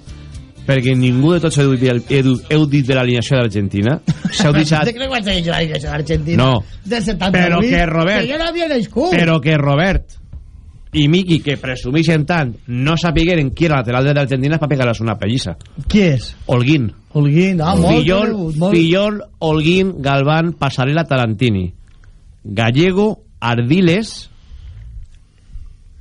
perquè ningú de tots heu dit, heu, heu dit de l'alineació d'Argentina s'heu deixat ¿Te crees que vas a ir a la iglesia de Argentina? No. Del 78. Però que Robert- Que yo no había nascut. però que Robert i Miki, que presumeixen tant no sapigueren qui era lateral de l'Argentina és per pegar-les una pellissa Qui és? Holguín Holguín. Ah, molt Fillol, conegut, molt. Fillol, Holguín, Galván, Pasarela, Tarantini. Gallego, Ardiles,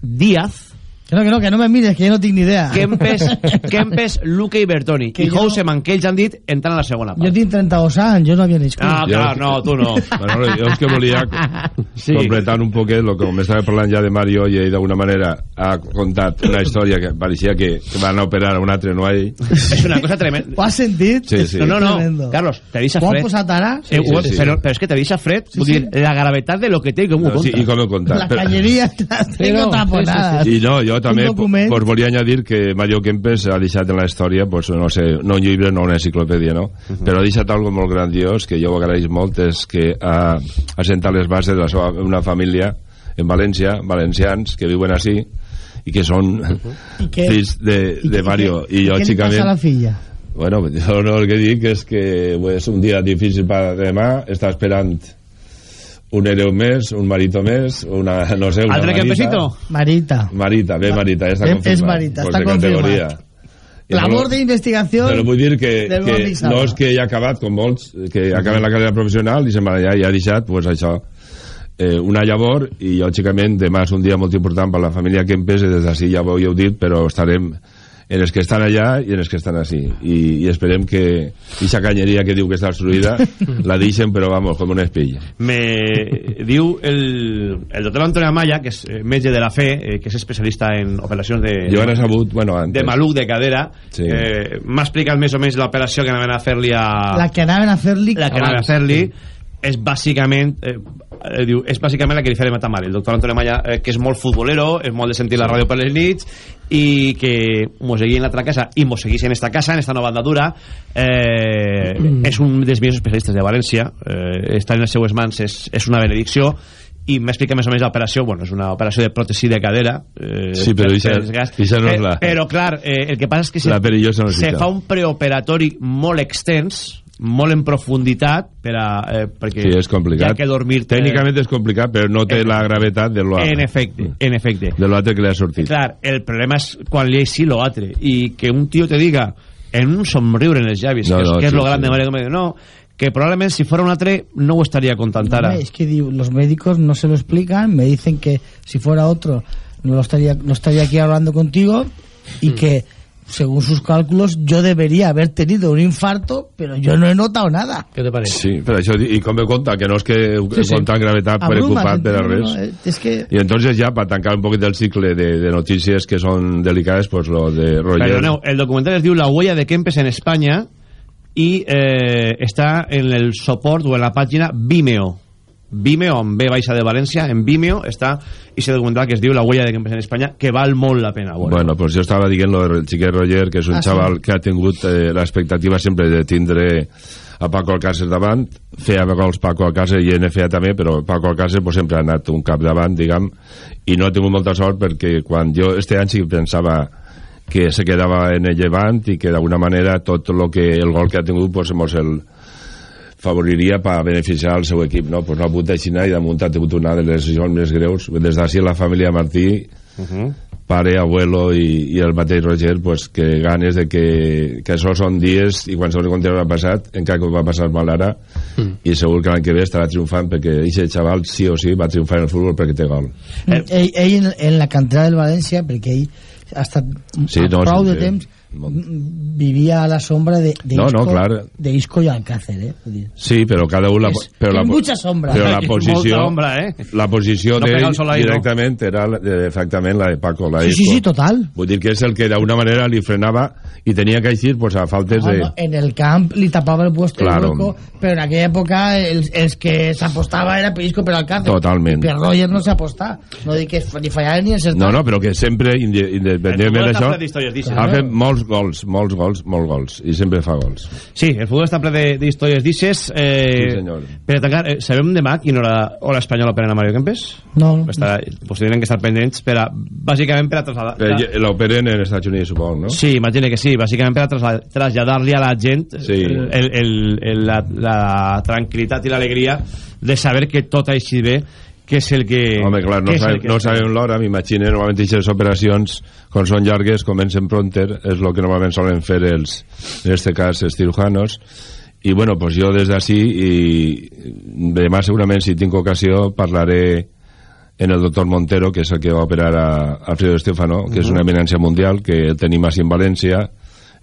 Díaz, Que no, que no, que no me mires, que yo no tengo ni idea. Kempes, Kempes, Luque i Bertoni. Que I jo- Houseman, que ells han dit, entran a la segona Yo part. tengo 32 años, yo no había nascut. Ah, Jo- clar, no, tu no. Bueno, jo és que volia Sí. completar un poquet el que m'estava parlant ja de Mario i ell d'alguna manera ha contat una història que pareixia que, que van a operar a un altre no a ell És una cosa tremenda. ¿Ho has sentit? Sí, sí. No, no, no. Tremendo. Carlos, te deixa Ho han fred. posat ara? Eh, ho- sí, sí. Però, però és que te deixa fred. Sí, sí. dir, la gravetat de lo que té i com ho no, sí, conta. i com he contat La Però- cañería la tengo Pero- taponada. i no, jo també Un document. pues, volia añadir que Mario Kempes ha deixat en la història pues, no sé, no un llibre, no una enciclopèdia no? però ha deixat algo molt grandiós que jo ho agraeix molt és que ha, ha sentat les bases de la seva, una família en València, valencians que viuen així i que són I què? fills de, I de Mario i i passa a la filla? Bueno, jo no, el que dic és que pues, és un dia difícil per demà, està esperant un hereu més, un marito més, una, no sé, una Altre marita. Kempesito? Marita. Marita, bé Marita, ja està confirmat. és Marita, Pues està confirmat. De investigación Però vull dir que, que no és que hagi acabat, com molts, que acaben la carrera professional i van allà i ha deixat, pues això, eh, una llavor i lògicament demà és un dia molt important per la família Kempes i des d'ací ja ho heu dit però estarem en els que estan allà i en els que estan així i, i esperem que aquesta canyeria que diu que està destruïda la deixen però vamos, com una espilla Me diu el, el doctor Antonio Amaya, que és eh, metge de la fe, eh, que és especialista en operacions de, jo ara sabut, bueno, antes. de maluc de cadera, Sí. eh, m'ha explicat més o menys l'operació que anaven a fer-li a... La que anaven a fer-li... la que anaven a fer-li és bàsicament eh, eh, diu, és bàsicament la que li feia matar mal el doctor Antonio Maya, eh, que és molt futbolero és molt de sentir la ràdio per les nits i que mos seguia en l'altra casa i mos seguís en esta casa, en esta nova andadura. Eh, Mm. és un dels millors especialistes de València. Eh, estar en les seues mans és, és una benedicció. I m'explica més o menys l'operació bueno, és una operació de pròtesi de cadera. Eh, Sí, però per- ixa- per ixa no és Eh, la- però clar, eh, el que passa és que se, La no se fa un preoperatori molt extens molt en profunditat per a, eh, perquè Sí, és complicat. hi ha que dormir Tècnicament és complicat, però no té la gravetat de l'altre. en efecte, en efecte De l'altre que li ha sortit. clar, el problema és quan li així l'altre i que un tio te diga en un somriure en els llavis No, que, és, no, que és sí, lo gran sí. de Mario Gómez no, que probablement si fuera un altre no ho estaria contant ara Hombre, Es que digo, los médicos no se lo explican, me dicen que si fuera otro no, lo estaría, no estaría aquí hablando contigo y Hmm. que según sus cálculos yo debería haber tenido un infarto, pero yo no he notado nada. ¿Qué te parece? Sí, per això, i com me conta, que no és que Sí, sí. con tan gravetat preocupat per a entiendo, res. no? Es que I entonces ja, per tancar un poquit el cicle de, de notícies que són delicades, pues lo de Roger... Perdoneu, el documental es diu La huella de Kempes en España i eh, està en el suport o en la pàgina Vimeo Vimeo, en B baixa de València, en Vimeo està ese documental que es diu La huella de Kempes en Espanya, que val molt la pena. Bueno, Bueno, pues jo estava dient lo del xiquet Roger, que és un Ah, sí? xaval que ha tingut eh, l'expectativa sempre de tindre a Paco Alcácer davant, feia gols Paco Alcácer i NFA també, però Paco Alcácer pues, sempre ha anat un cap davant, diguem, i no ha tingut molta sort perquè quan jo este any sí que pensava que se quedava en el llevant i que d'alguna manera tot lo que, el gol que ha tingut pues, mos el favoriria per beneficiar el seu equip no? Pues no ha pogut així i damunt ha tingut una de les lesions més greus des d'ací la família Martí pare, abuelo i, i el mateix Roger pues, que ganes de que, que això són dies i quan se compte ha passat encara que va passar mal ara i segur que l'any que ve estarà triomfant perquè aquest xaval sí o sí va triomfar en el futbol perquè té gol Eh, ell, ell en, en la cantera del València perquè ell ha estat Sí, a no, prou sí, de sí. temps vivia a la sombra de, de, No, no, Isco, clar. de Isco i Alcácer eh? Dir, Sí, però cada un... La, És- però la, mucha sombra. Però la posició... ombra, eh? La posició No d'ell ahí, no. directament era exactament la de Paco. La sí, sí, d'Isco. sí, total Vull dir que és el que d'alguna manera li frenava i tenia que eixir pues, a faltes No, de... no, en el camp li tapava el puesto Claro. el hueco, però en aquella època els, els que s'apostava era per Isco per Alcácer Totalment. per Roger no s'apostà no dic que ni fallar ni encertar No, no, però que sempre, inde- independentment d'això, ha no? fet molts gols, molts gols, molts gols, i sempre fa gols. Sí, el futbol està ple de- d'històries d'ixes. Eh, Sí, senyor. Per tancar, eh, sabem demà quina hora, hora espanyola operen a Mario Kempes? No. Està, pues tindrem que estar pendents per a, bàsicament per a traslladar... Eh, L'operen en Estats Units, suposo, no? Sí, imagina que sí, bàsicament per a traslladar-li a la gent Sí. el, el, el, el, la, la tranquil·litat i l'alegria de saber que tot ha eixit bé que és el que... Home, clar, no, sabem, que- no sabem l'hora, m'imagino, normalment aquestes operacions, quan són llargues, comencen pronter, és el que normalment solen fer els, en este cas, els cirujanos, i bueno, pues jo des d'ací, i demà segurament, si tinc ocasió, parlaré en el doctor Montero, que és el que va operar a Alfredo Estefano, que és una eminència mundial, que el tenim així en València,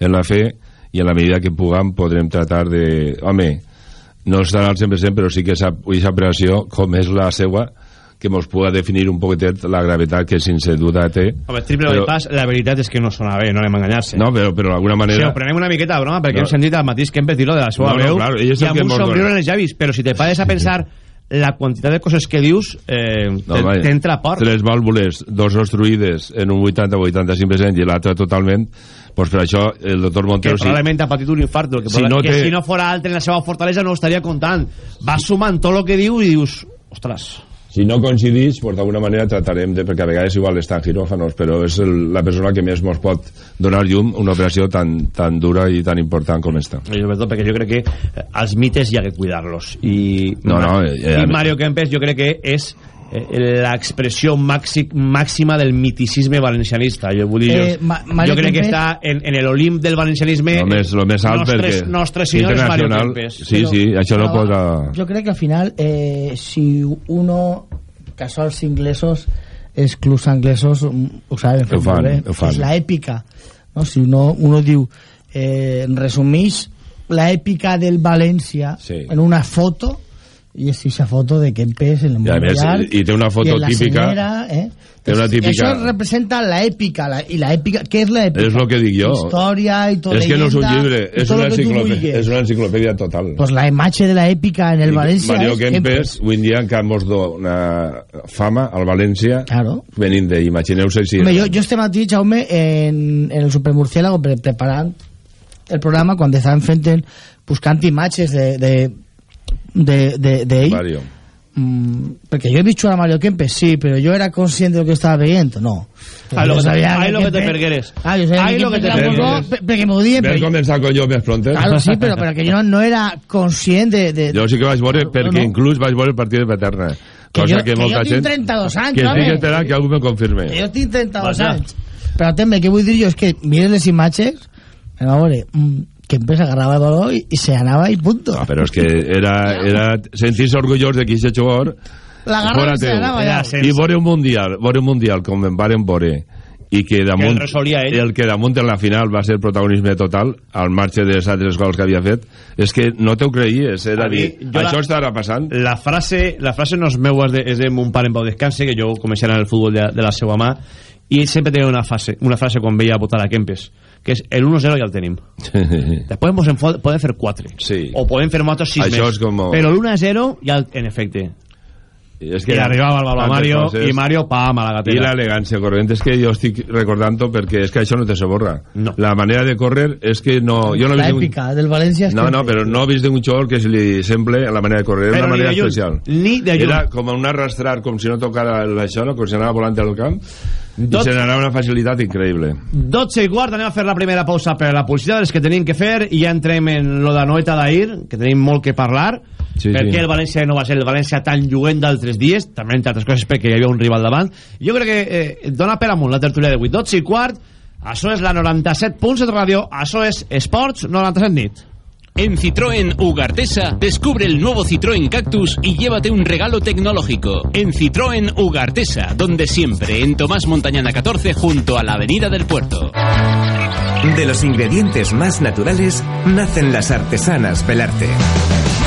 en la fe, i en la medida que puguem podrem tratar de... Home, no estarà al 100%, però sí que sap, aquesta operació, com és la seva, que mos puga definir un poquetet la gravetat que sense duda té. Home, triple Però- bypass, la veritat és que no sona bé, no anem a enganyar-se. No, però, però d'alguna Si manera... ho prenem una miqueta broma, perquè No. hem sentit al mateix Kempes dir-lo de la seva No, no, veu ell és i amb que un somriure en els llavis, però si te pares a pensar la quantitat de coses que dius, eh, No, t'entra por. Tres válvules, dos obstruïdes en un 80 o 85% i l'altre totalment, doncs per això el doctor que Montero... sí, probablement ha patit un infart que, Si no que té- si no fora altre en la seva fortalesa no estaria contant va sumant tot el que diu i dius ostres Si no coincidís, pues d'alguna manera tratarem de... Perquè a vegades igual està en quiròfanos, però és el, la persona que més mos pot donar llum una operació tan, tan dura i tan important com esta. I sobretot perquè jo crec que eh, els mites hi ha que cuidar-los i, No, no, eh, eh, i Mario Kempes jo crec que és l'expressió màxi, màxima del miticisme valencianista jo, vull dir, Eh, jo, Ma- Mario jo crec que està en, en l'Olimp del valencianisme Lo més, lo més alt nostres, perquè... nostre senyor és Mario Kempes Sí, sí, això no posa... jo crec que al final eh, si uno que són els inglesos els clubs anglesos mm, ho saben fer Ho fan, molt bé ho fan. és l'èpica no? si uno, uno diu eh, resumís l'èpica del València Sí. en una foto i és aquesta foto de Kempes en el Montreal i té una foto i la típica- senyera, eh? té una típica- això representa l'èpica la, i l'èpica, què és l'èpica? És lo que dic jo. història i tot és que no és un llibre, és tot una, que enciclopèdia, vulguis. és una enciclopèdia total. pues la imatge de l'èpica en el València Mario és Kempes, avui en dia encara mos dona fama al València Claro. venint de, imagineu-se si... Home, jo, jo este matí, Jaume, en, en el Supermurciélago, pre preparant el programa, quan estàvem fent, en- buscant imatges de, de, de, de, de ell, Mario. mm, perquè jo he vist a Mario Kempes, sí, però jo era conscient de lo que estava veient, no. Ahí lo que te- sabia ahí lo que te pergueres. Ah, Ahí que lo que te pergueres. pe- perquè m'ho dient, però... començar con jo més pronter. Claro, sí, però, però que jo no, no era conscient de... de Jo sí que vaig veure, perquè no. inclús vaig veure el partit de Paterna. Que Cosa jo- que, que molta jo tinc gent... 32 anys, que home. estic esperant que algú me confirme. Que jo tinc 32 Vaja. anys. Però també, què vull dir jo és que mires les imatges, a veure, que empresa agarrava el baló i, i se anava i punto. No, però és que era, era sentir-se orgullós de qui se jugador L'agarrava fora i se teu. anava sense- i veure un mundial, veure un mundial com en varen veure i que damunt Que el ell. el que damunt en la final va ser protagonisme total al marge dels altres gols que havia fet és que no t'ho creies era A mi, dir, jo això la- estarà passant la frase, la frase no és meua, és de, és de mon pare en pau descanse, que jo començaré en el futbol de, de la seva mà, i ell sempre tenia una frase, una frase quan veia votar a Kempes, que és el 1-0 ja el tenim. Després ens en fo- podem fer 4. Sí. O podem fer molts 6 Això més. és com- Però l'1-0 ja, el- en efecte, És I arribava el baló a Mario, coses. i Mario, pam, a la I gatera. l'elegància corrent és que jo estic recordant-ho perquè és que això no te se borra. No. La manera de córrer és que no... Jo no la èpica del València No, que- no, però no he vist un jugador que se li semble a la manera de córrer, era una ni manera especial. ni de lluny. Era com un arrastrar, com si no tocara el- això, no? com si anava volant del camp, Tot- i generava una facilitat increïble. 12 i quart, anem a fer la primera pausa per la publicitat, els que tenim que fer, i ja entrem en lo de Noeta d'ahir, que tenim molt que parlar, Sí, perquè sí. el València no va ser el València tan lluent d'altres dies, també entre altres coses perquè hi havia un rival davant. Jo crec que eh, dona per amunt la tertúlia d'avui. 12 i quart, això és la 97.7 ràdio, això és Esports 97 nit. En Citroën Ugartesa, descubre el nuevo Citroën Cactus y llévate un regalo tecnológico. En Citroën Ugartesa, donde siempre, en Tomás Montañana 14, junto a la Avenida del Puerto. De los ingredientes más naturales nacen las artesanas Belarte.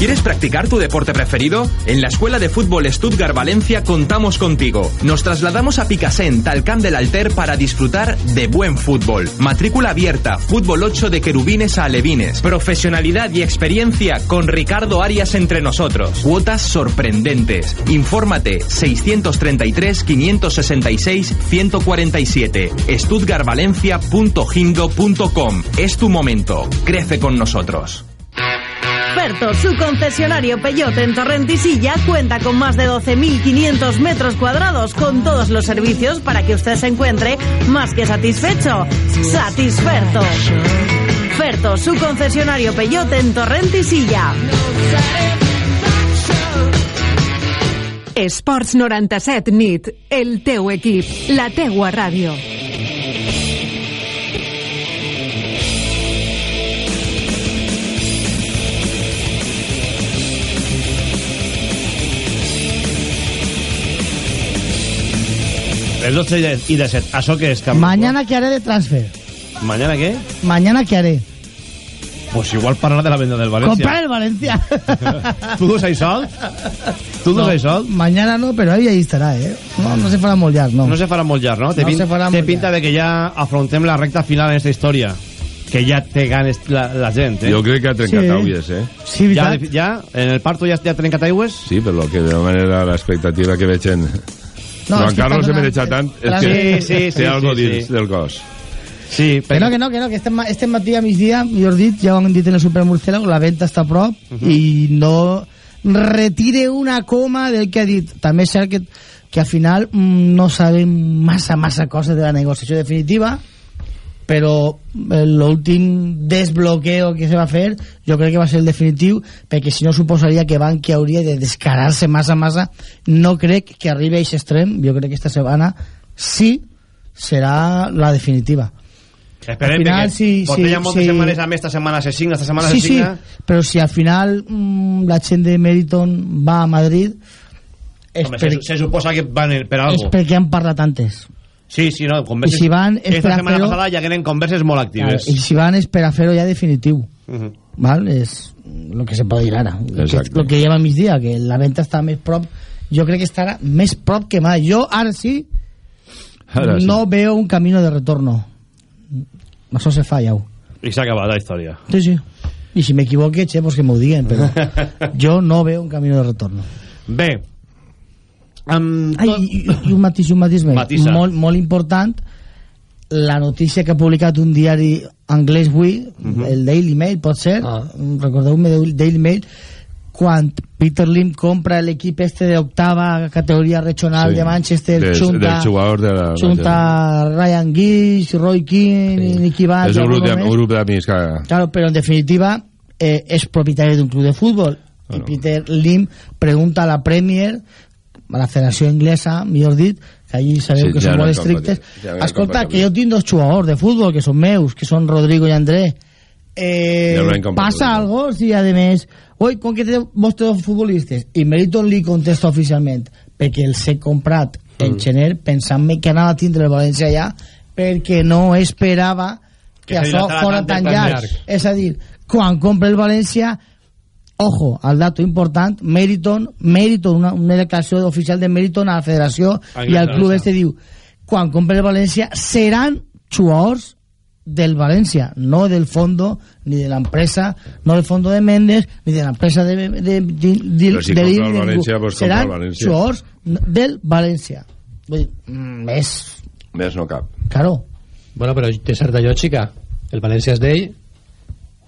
¿Quieres practicar tu deporte preferido? En la Escuela de Fútbol Stuttgart Valencia contamos contigo. Nos trasladamos a Picasen, Talcán del Alter para disfrutar de buen fútbol. Matrícula abierta, fútbol 8 de querubines a alevines. Profesionalidad y experiencia con Ricardo Arias entre nosotros. Cuotas sorprendentes. Infórmate 633 566 147. stuttgartvalencia.hingo.com. Es tu momento. Crece con nosotros. Ferto, su concesionario Peyote en Torrentisilla, cuenta con más de 12.500 metros cuadrados con todos los servicios para que usted se encuentre más que satisfecho. Satisferto. Ferto, su concesionario Peyote en Torrentisilla. Esports 97 nit, el teu equip, la teua ràdio. Les 12 y de- y de 7. ¿Això qué es, Carlos? Mañana que haré de transfer. ¿Mañana qué? Mañana que haré. Pues igual parlar de la venda del Valencia. Comprar el Valencia. ¿Tú dos hay sol? ¿Tú dos No, hay sol? Mañana no, pero ahí, ahí estarà, eh? No, no se farà molt llarg, no. No se farà molt llarg, no? Té, No pin- se farà té molt pinta de que ja afrontem la recta final en esta història. Que ja té ganes la, la gent, eh? Jo crec que ha trencat Sí. aigües, eh? Sí, ja, veritat. ja, en el parto ja, ja ha trencat aigües? Sí, per lo que de manera l'expectativa que veig en... No, Joan Carlos se perdona, mereix tant és que sí, sí, sí, té algo sí, dins sí. del cos. Sí, Que no, que no, que no, que este, ma- este matí a migdia, millor dit, ja ho han dit en el Super Murciélago, la venta està a prop i no retire una coma del que ha dit. També és cert que, que al final mm, no sabem massa, massa coses de la negociació definitiva, però eh, l'últim desbloqueo que se va fer jo crec que va ser el definitiu perquè si no suposaria que Banqui hauria de descarar-se massa, massa no crec que arribi a aquest extrem jo crec que esta setmana sí serà la definitiva Esperem, Al final, sí, portem sí, moltes sí. setmanes amb esta setmana se signa, esta setmana sí, se sí, signa... però si al final mm, la gent de Meriton va a Madrid és, Home, per, se, se suposa que van per és algo. perquè han parlat antes Sí, sí, no, converses... I si van és per Esta setmana fer-ho- passada ja queden converses molt actives. i si van és per a fer-ho ja definitiu Mhm. ¿vale? es lo que se pot dir ara lo que, Exacte. lo que lleva a migdia que la venta està més prop jo crec que estarà més prop que mai jo ara sí Ara sí. no veo un camino de retorno això se fa ja I s'ha acabat la història. sí, sí i si m'equivoque, che, pues que m'ho diguen però jo no veo un camino de retorno Bé, amb Ai, i, i un matís, un matís més, Matisa. molt, molt important la notícia que ha publicat un diari anglès avui, Mhm. el Daily Mail pot ser, recordeu-me del Daily Mail quan Peter Lim compra l'equip este d'octava categoria regional Sí. de Manchester Del- junta, del jugador de la- junta Ryan Giggs, Roy Keane Nicky Butt és i un grup, de, un grup d'amics que... Claro, pero en definitiva eh, es propietario de un club de fútbol. Y Peter Lim pregunta a la Premier, la Federació Inglesa, millor dit, que allí sabeu Sí, que ja són no molt estrictes. ja no Escolta, que jo tinc dos jugadors de fútbol que són meus, que són Rodrigo i André, eh, Ja no pasa algo si además hoy con que té vostres dos futbolistes i Meriton li contesta oficialment perquè els he comprat en gener pensant-me que anava a tindre el València allà perquè no esperava que, Que això s'havia fora tan- tan tan llarg. llarg. és a dir, quan compra el València ojo, al dato important Meriton, Meriton una, una declaració oficial de Meriton a la federació i al club este diu quan compre el València seran jugadors del València, no del fondo ni de la empresa, no del fondo de Méndez ni de la empresa de, de, de, de, Però si de, compra el. València, pues seran el València. jugadors del València Vull dir, mm, és Més no cap. claro Bueno, però té certa lògica. El València és d'ell,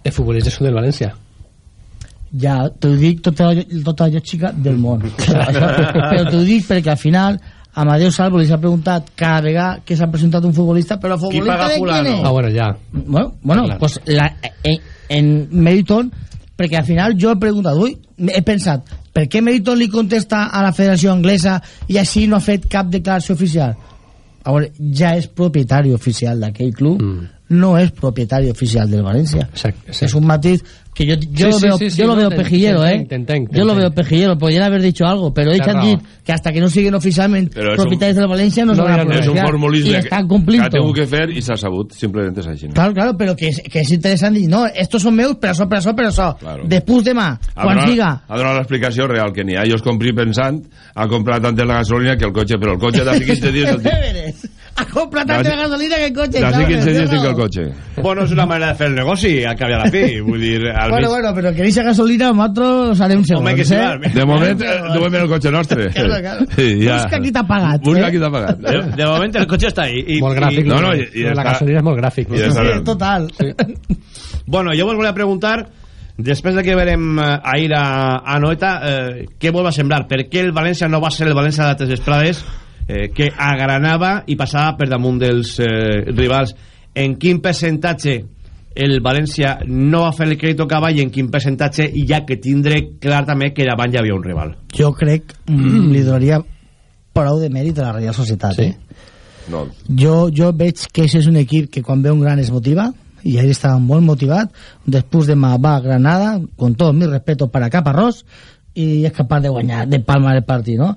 els futbolistes són del València. Ja t'ho dic tota, tota la lògica del món però t'ho dic perquè al final Amadeu Salvo li s'ha preguntat cada vegada que s'ha presentat un futbolista però el futbolista de fulano? quién es? Ah, bueno, ja. bueno, bueno Clar. pues la, en, en Meriton perquè al final jo he preguntat ui, he pensat, per què Meriton li contesta a la federació anglesa i així no ha fet cap declaració oficial a veure, ja és propietari oficial d'aquell club mm. No és propietari oficial del València exacte, exacte. es un matiz que yo, yo Sí, lo veo, sí, sí, yo lo no, veo te- pejillero, te ¿eh? te yo lo veo pejillero, podrían haber dicho algo, pero ellos Té han dicho que hasta que no siguen oficialmente Però propietarios del Valencia no, se No van a res, És un pronunciar. y que, que tingut que fer i s'ha sabut, simplement és així. No? Claro, claro, pero que, es- que es interesante. y No, estos son meus, pero eso, pero eso, pero eso. Claro. Después de más, Ha quan donat, siga... ha donat l'explicació real que n'hi ha. Jo es compri pensant, ha comprat antes la gasolina que el cotxe, però el cotxe d'ací 15 dies... El Veres, ha comprado tanta D'ací- gasolina que el coche. D'ací ¿sabes? 15 dies ¿Sí tinc el cotxe. Bueno, és una manera de fer el negoci, al cap i a la fi. Vull dir, al Bueno, mig... bueno, pero que dice gasolina, nosotros haremos un Home, que sí, va. De moment, eh, duem el cotxe nostre. Claro, claro. Sí, ja. Busca qui t'ha pagat. Busca eh? qui t'ha pagat. De, de moment el cotxe està ahí. I, molt gràfic. i- no, no, i, i- i la està- gasolina és molt gràfic. i està- Sí, total. Bueno, jo vos volia preguntar, després de que verem eh, ahir a, a Noeta, eh, què vol va semblar? Per què el València no va ser el València d'altres vesprades, eh, que agranava i passava per damunt dels eh, rivals? En quin percentatge el València no va fer el que li tocava i en quin percentatge i ja que tindre clar també que davant hi havia un rival? Jo crec mm, li donaria prou de mèrit a la Real Societat. Sí. Eh? No, Jo, jo veig que és un equip que quan ve un gran es motiva i ahir estava molt motivat després de va a Granada con todo mi respeto para Caparrós i és capaç de guanyar de palmar el partit no?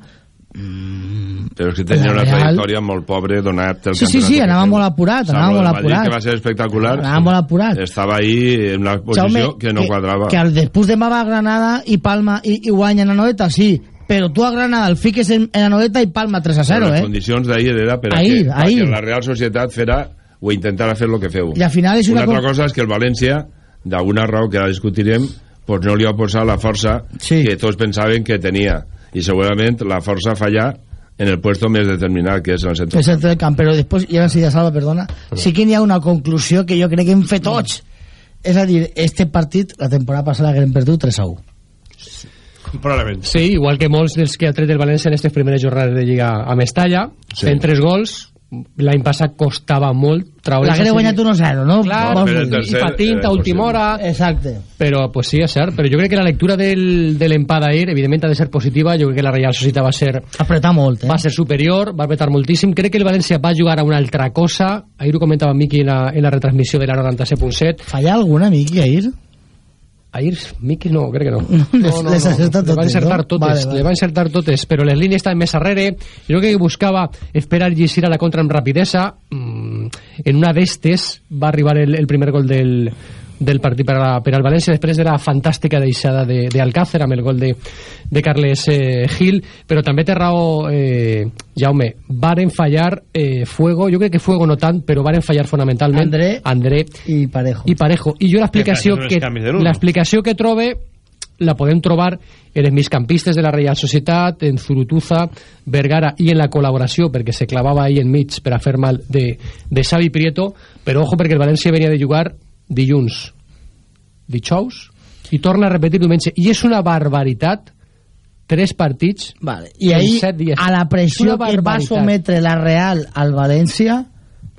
Però és que tenia La una Real- trajectòria molt pobre donat el sí, sí, sí, que anava molt apurat anava molt Madrid, apurat. que va ser espectacular. Anava molt apurat. Estava ahí en una posició Jaume, que no quadrava. que després de va a Granada i Palma i, i guanya en la noeta, sí. Però tu a Granada el fiques en, en la noeta i Palma 3 a 0, les eh? condicions d'ahir era per a Ahir, que, ahir. que la Real Societat fera o intentara fer el que feu. I al final és una una altra com- cosa és que el València d'alguna raó que ara discutirem pues no li va posar la força Sí. que tots pensaven que tenia i segurament la força fallar en el puesto més determinat que és en el centre el centre del camp, però després, i ara sí, ja salva, perdona, sí que hi ha una conclusió que jo crec que hem fet tots. És a dir, este partit, la temporada passada l'haguem perdut 3 a 1. Probablement. Sí, igual que molts dels que ha tret el València en aquestes primeres jornades de Lliga a Mestalla, Sí. fent tres gols, l'any passat costava molt treure... L'haguem guanyat 1 a 0, no? Clar, el dir. i tercer patint era a última hora... Exacte. Però, pues sí, és cert. Però jo crec que la lectura del, de l'empat d'ahir, evidentment, ha de ser positiva. Jo crec que la Real Societat va ser, Apretar molt, eh? va ser superior, va apretar moltíssim. Crec que el València va jugar a una altra cosa. Ahir ho comentava Miqui en la, en la retransmissió de la 97.7. Falla alguna, Miqui, ahir? Ahir, Miqui no, crec que no. les- encertat Le va totes, encertar no? totes, Vale, vale. le va encertar totes, però les línies estaven més arrere. Jo crec que buscava esperar eixir a la contra amb rapidesa. Mm, en una d'estes va arribar el, el primer gol del, del partit per, a, per al València després de la fantàstica deixada de, de Alcácer amb el gol de, de Carles eh, Gil però també té raó eh, Jaume, varen fallar eh, Fuego, jo crec que Fuego no tant però varen fallar fonamentalment André. André I Parejo. i Parejo i jo l'explicació Que de l'explicació que trobe la podem trobar en els migcampistes de la Real Societat, en Zurutuza, Vergara i en la col·laboració, perquè se clavava ahí enmig per a fer mal de, de Xavi Prieto, però ojo perquè el València venia de jugar dilluns, dijous, i torna a repetir diumenge. I és una barbaritat tres partits Vale. I ahir, set dies. a la pressió que va sometre la Real al València,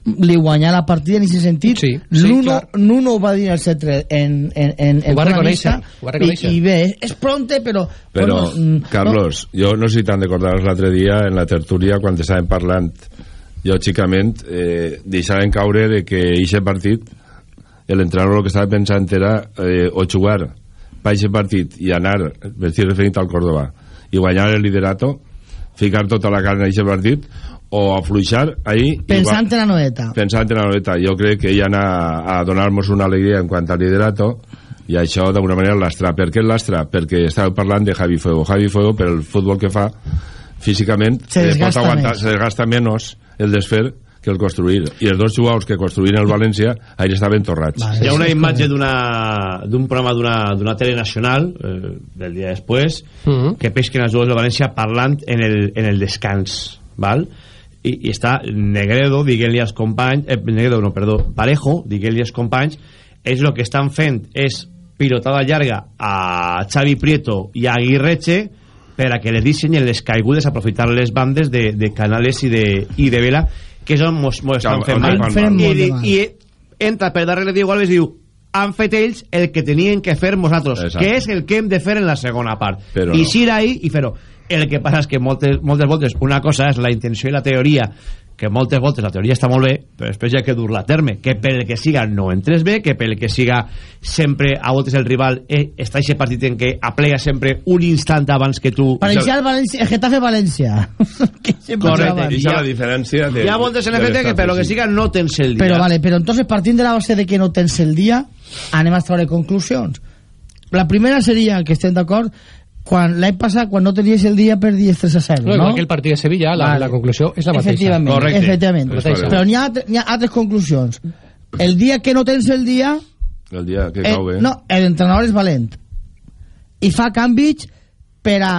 li guanyà la partida en aquest sentit. Sí, sí, Nuno. Nuno va dir al centre en, en, en, en Ho va reconèixer, ho va reconèixer. I, I bé, és pronte, però... Però, bueno, Carlos, jo no sé si t'han recordar l'altre dia en la tertúlia quan estàvem parlant lògicament eh, deixaven caure de que eixe partit l'entrenador el que estava pensant era eh, o jugar per aquest partit i anar, m'estic referint al Córdoba i guanyar el liderato ficar tota la carn en aquest partit o afluixar ahí Pensant en la noeta. pensant en la noeta jo crec que ella anà a donar-nos una alegria en quant al liderato i això d'alguna manera lastra per què lastra? perquè estàveu parlant de Javi Fuego Javi Fuego per el futbol que fa físicament Se eh, desgasta pot aguantar, més. se desgasta menys el desfer que el construir. I els dos jugadors que construïen el València ahir estaven torrats. Hi ha una imatge d'un programa d'una- tele nacional eh, del dia després que pesquen els jugadors de València parlant en el, en el descans val? I, i està Negredo diguent-li als companys eh, Negredo no, perdó, Parejo diguent-li als companys ells el que estan fent és pilotada llarga a Xavi Prieto i a Aguirreche per a que les dissenyen les caigudes aprofitar les bandes de, de Canales i de, i de Vela que és on mos, mos estan fent mal mal. I, di- i entra per darrere Diego Alves i diu han fet ells el que tenien que fer nosaltres Exacte. que és el que hem de fer en la segona part Però i no. si ahí i fer-ho el que passa és que moltes, moltes voltes una cosa és la intenció i la teoria que moltes voltes la teoria està molt bé però després hi ha que dur-la a terme que pel que siga no entres bé que pel que siga sempre a voltes el rival eh, està aquest partit en què aplega sempre un instant abans que tu Per això el, València, el Getafe València. que sempre Correcte. i la diferència de, hi ha voltes en efecte que lo que siga no tens el dia Però vale, però entonces partint de la base de que no tens el dia, anem a treure conclusions. La primera seria, que estem d'acord, quan l'any passat, quan no tenies el dia, perdies 3 a 0, No, no? igual que el partit de Sevilla, la, Vale. la conclusió és la mateixa. Efectivament, Correcte. efectivament. Mateixa. Però n'hi ha, ha altres conclusions. El dia que no tens el dia, el dia que eh, cau bé no, l'entrenador és valent. I fa canvis per a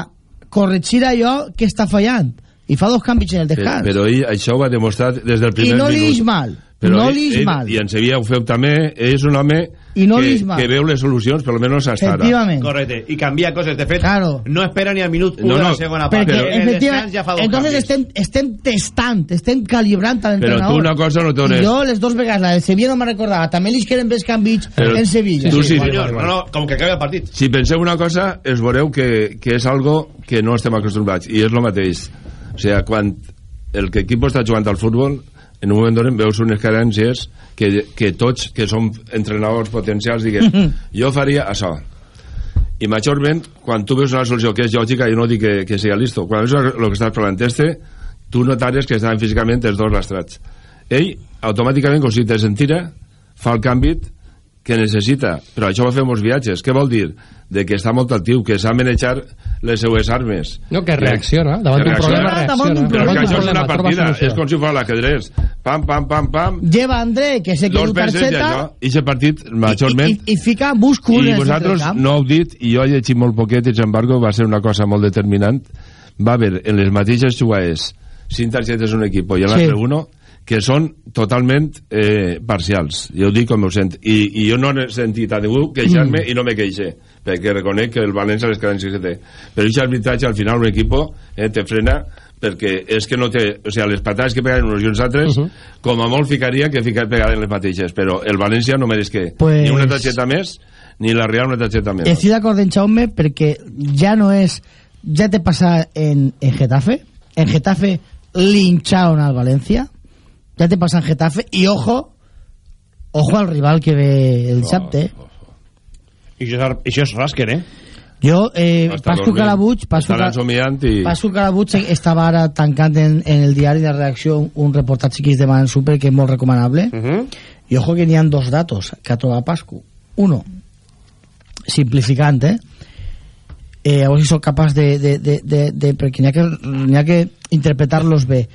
corregir allò que està fallant. I fa dos canvis en el però, descans. però ell això ho ha demostrat des del I primer no li minut és mal. però no li ell, mal. i en Sevilla ho feu també és un home I no que, que veu les solucions per almenys hasta ara. Correcte, i canvia coses. De fet, Claro. no espera ni al minut 1 No, de no, la segona part. Perquè, En el efectivament, ja fa dos entonces canvis. estem, estem testant, estem calibrant a però l'entrenador. tu una cosa no dones jo les dos vegades, la de Sevilla no me recordava, també li queden els canvis Però en Sevilla. tu sí, Senyor, no, no, com que acabi el partit. si penseu una cosa es veureu que, que és algo que no estem acostumbrats i és el mateix o sigui, quan el que equip està jugant al futbol en un moment donat veus unes carències que, que tots que som entrenadors potencials diguen, jo faria això i majorment quan tu veus una solució que és lògica jo no dic que, que sigui listo. Quan veus el que estàs parlant este tu notares que estaven físicament els dos lastrats. Ell automàticament com si te sentira fa el canvi que necessita, però això va fer molts viatges què vol dir? De que està molt actiu que sap manejar les seues armes No, que reacciona. Davant d'un problema, reacciona. reacciona. però que això és una partida és com si fos l'ajedrez pam, pam, pam, pam Lleva André, que sé que dos du peces targeta, i aquest partit majorment i, i, i fica múscul i vosaltres no heu dit i jo he llegit molt poquet i sin embargo va ser una cosa molt determinant va haver en les mateixes jugades cinc targetes un equip i l'altre Sí. uno que són totalment eh, parcials jo ho dic com ho sent i, i jo no he sentit a ningú queixar-me Mm. i no me queixe perquè reconec que el València les carències que té però això arbitratge al final un equip eh, te frena perquè és que no té o sigui, les patades que peguen uns i uns altres Mhm. com a molt ficaria que ficar pegaren les mateixes però el València no mereix que Pues- ni una targeta més ni la Real una targeta menys Estic d'acord en Jaume perquè ja no és... Ja te passa en, en Getafe. En Getafe lincharon al Valencia. Ya te pasa en Getafe. Y ojo, ojo al rival que ve el dissabte. I això, és- això és Rasker, eh? Jo, eh, Pascu dormint. Calabuig... Pascu, somiant i... Pascu Calabuig estava ara tancant en, en el diari de reacció un, reportatge que es demana en Super que és molt recomanable. Y ojo que n'hi ha dos datos que ha trobat Pascu. Uno, simplificant, eh? eh a veure si sóc capaç de, de, de, de, de perquè n'hi ha, que, ha que interpretar-los bé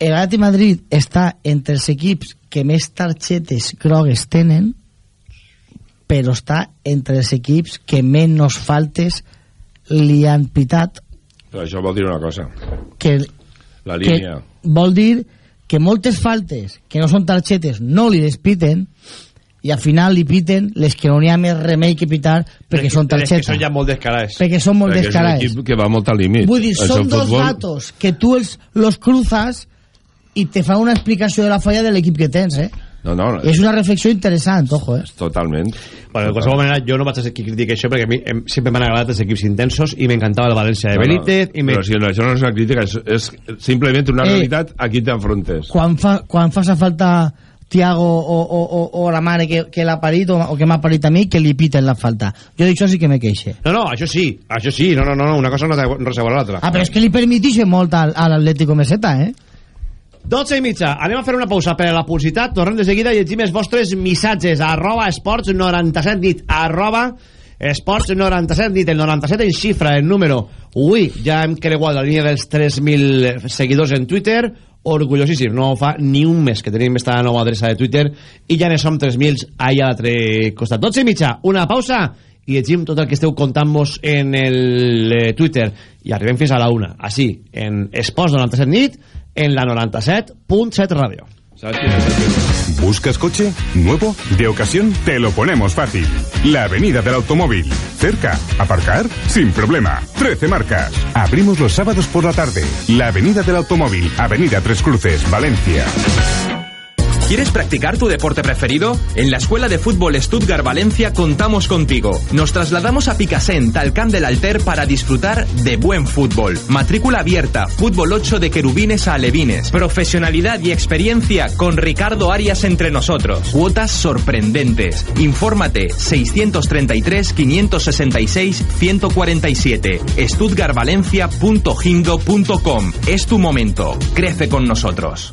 el Atleti Madrid està entre els equips que més targetes grogues tenen però està entre els equips que menys faltes li han pitat Però això vol dir una cosa. que, La que línia. vol dir que moltes faltes que no són targetes no li les piten i al final li piten les que no n'hi ha més remei que pitar perquè són que targetes són ja molt descarats. perquè són molt Perquè descarats És un equip que va molt al límit. Vull dir, El són dos futbol- datos que tu els, los cruzas i te fa una explicació de la falla de l'equip que tens, eh? No, no, És una reflexió interessant, ojo, eh? totalment. Bueno, de qualsevol manera, jo no vaig a ser qui critica això perquè a mi em, sempre m'han agradat els equips intensos i m'encantava el València de Benítez i me... Però si no, això no és una crítica, és, és simplement una Eh. realitat, aquí t'enfrontes. Quan, fa, quan fas a falta Tiago o, o, o, o la mare que, que l'ha parit o, o que m'ha parit a mi que li piten la falta. Jo d'això sí que me queixe. No, no, això sí, això sí, no, no, no, no, una cosa no té res a l'altra. Ah, però és que li permitixe molt al, a l'Atlético Meseta, eh? 12 i mitja, anem a fer una pausa per a la publicitat, tornem de seguida i llegim els vostres missatges, arroba esports 97 nit, arroba esports 97 nit, el 97 en xifra, el número, ui, ja hem creuat la línia dels 3.000 seguidors en Twitter, orgullosíssim, no fa ni un mes que tenim esta nova adreça de Twitter i ja ne som 3.000 allà a l'altre costat. 12 i mitja, una pausa i llegim tot el que esteu contant-vos en el eh, Twitter. I arribem fins a la una, així, en Esports 97 nit, en la 97.7 Radio. ¿Buscas coche? ¿Nuevo? ¿De ocasión? Te lo ponemos fácil. La Avenida del Automóvil. Cerca. ¿Aparcar? Sin problema. 13 marcas. Abrimos los sábados por la tarde. La Avenida del Automóvil. Avenida Tres Cruces, Valencia. ¿Quieres practicar tu deporte preferido? En la Escuela de Fútbol Stuttgart Valencia contamos contigo. Nos trasladamos a Picassent, al Camp del Alter, para disfrutar de buen fútbol. Matrícula abierta, fútbol 8 de querubines a alevines. Profesionalidad y experiencia con Ricardo Arias entre nosotros. Cuotas sorprendentes. Infórmate 633-566-147. stuttgartvalencia.hingo.com. Es tu momento. Crece con nosotros.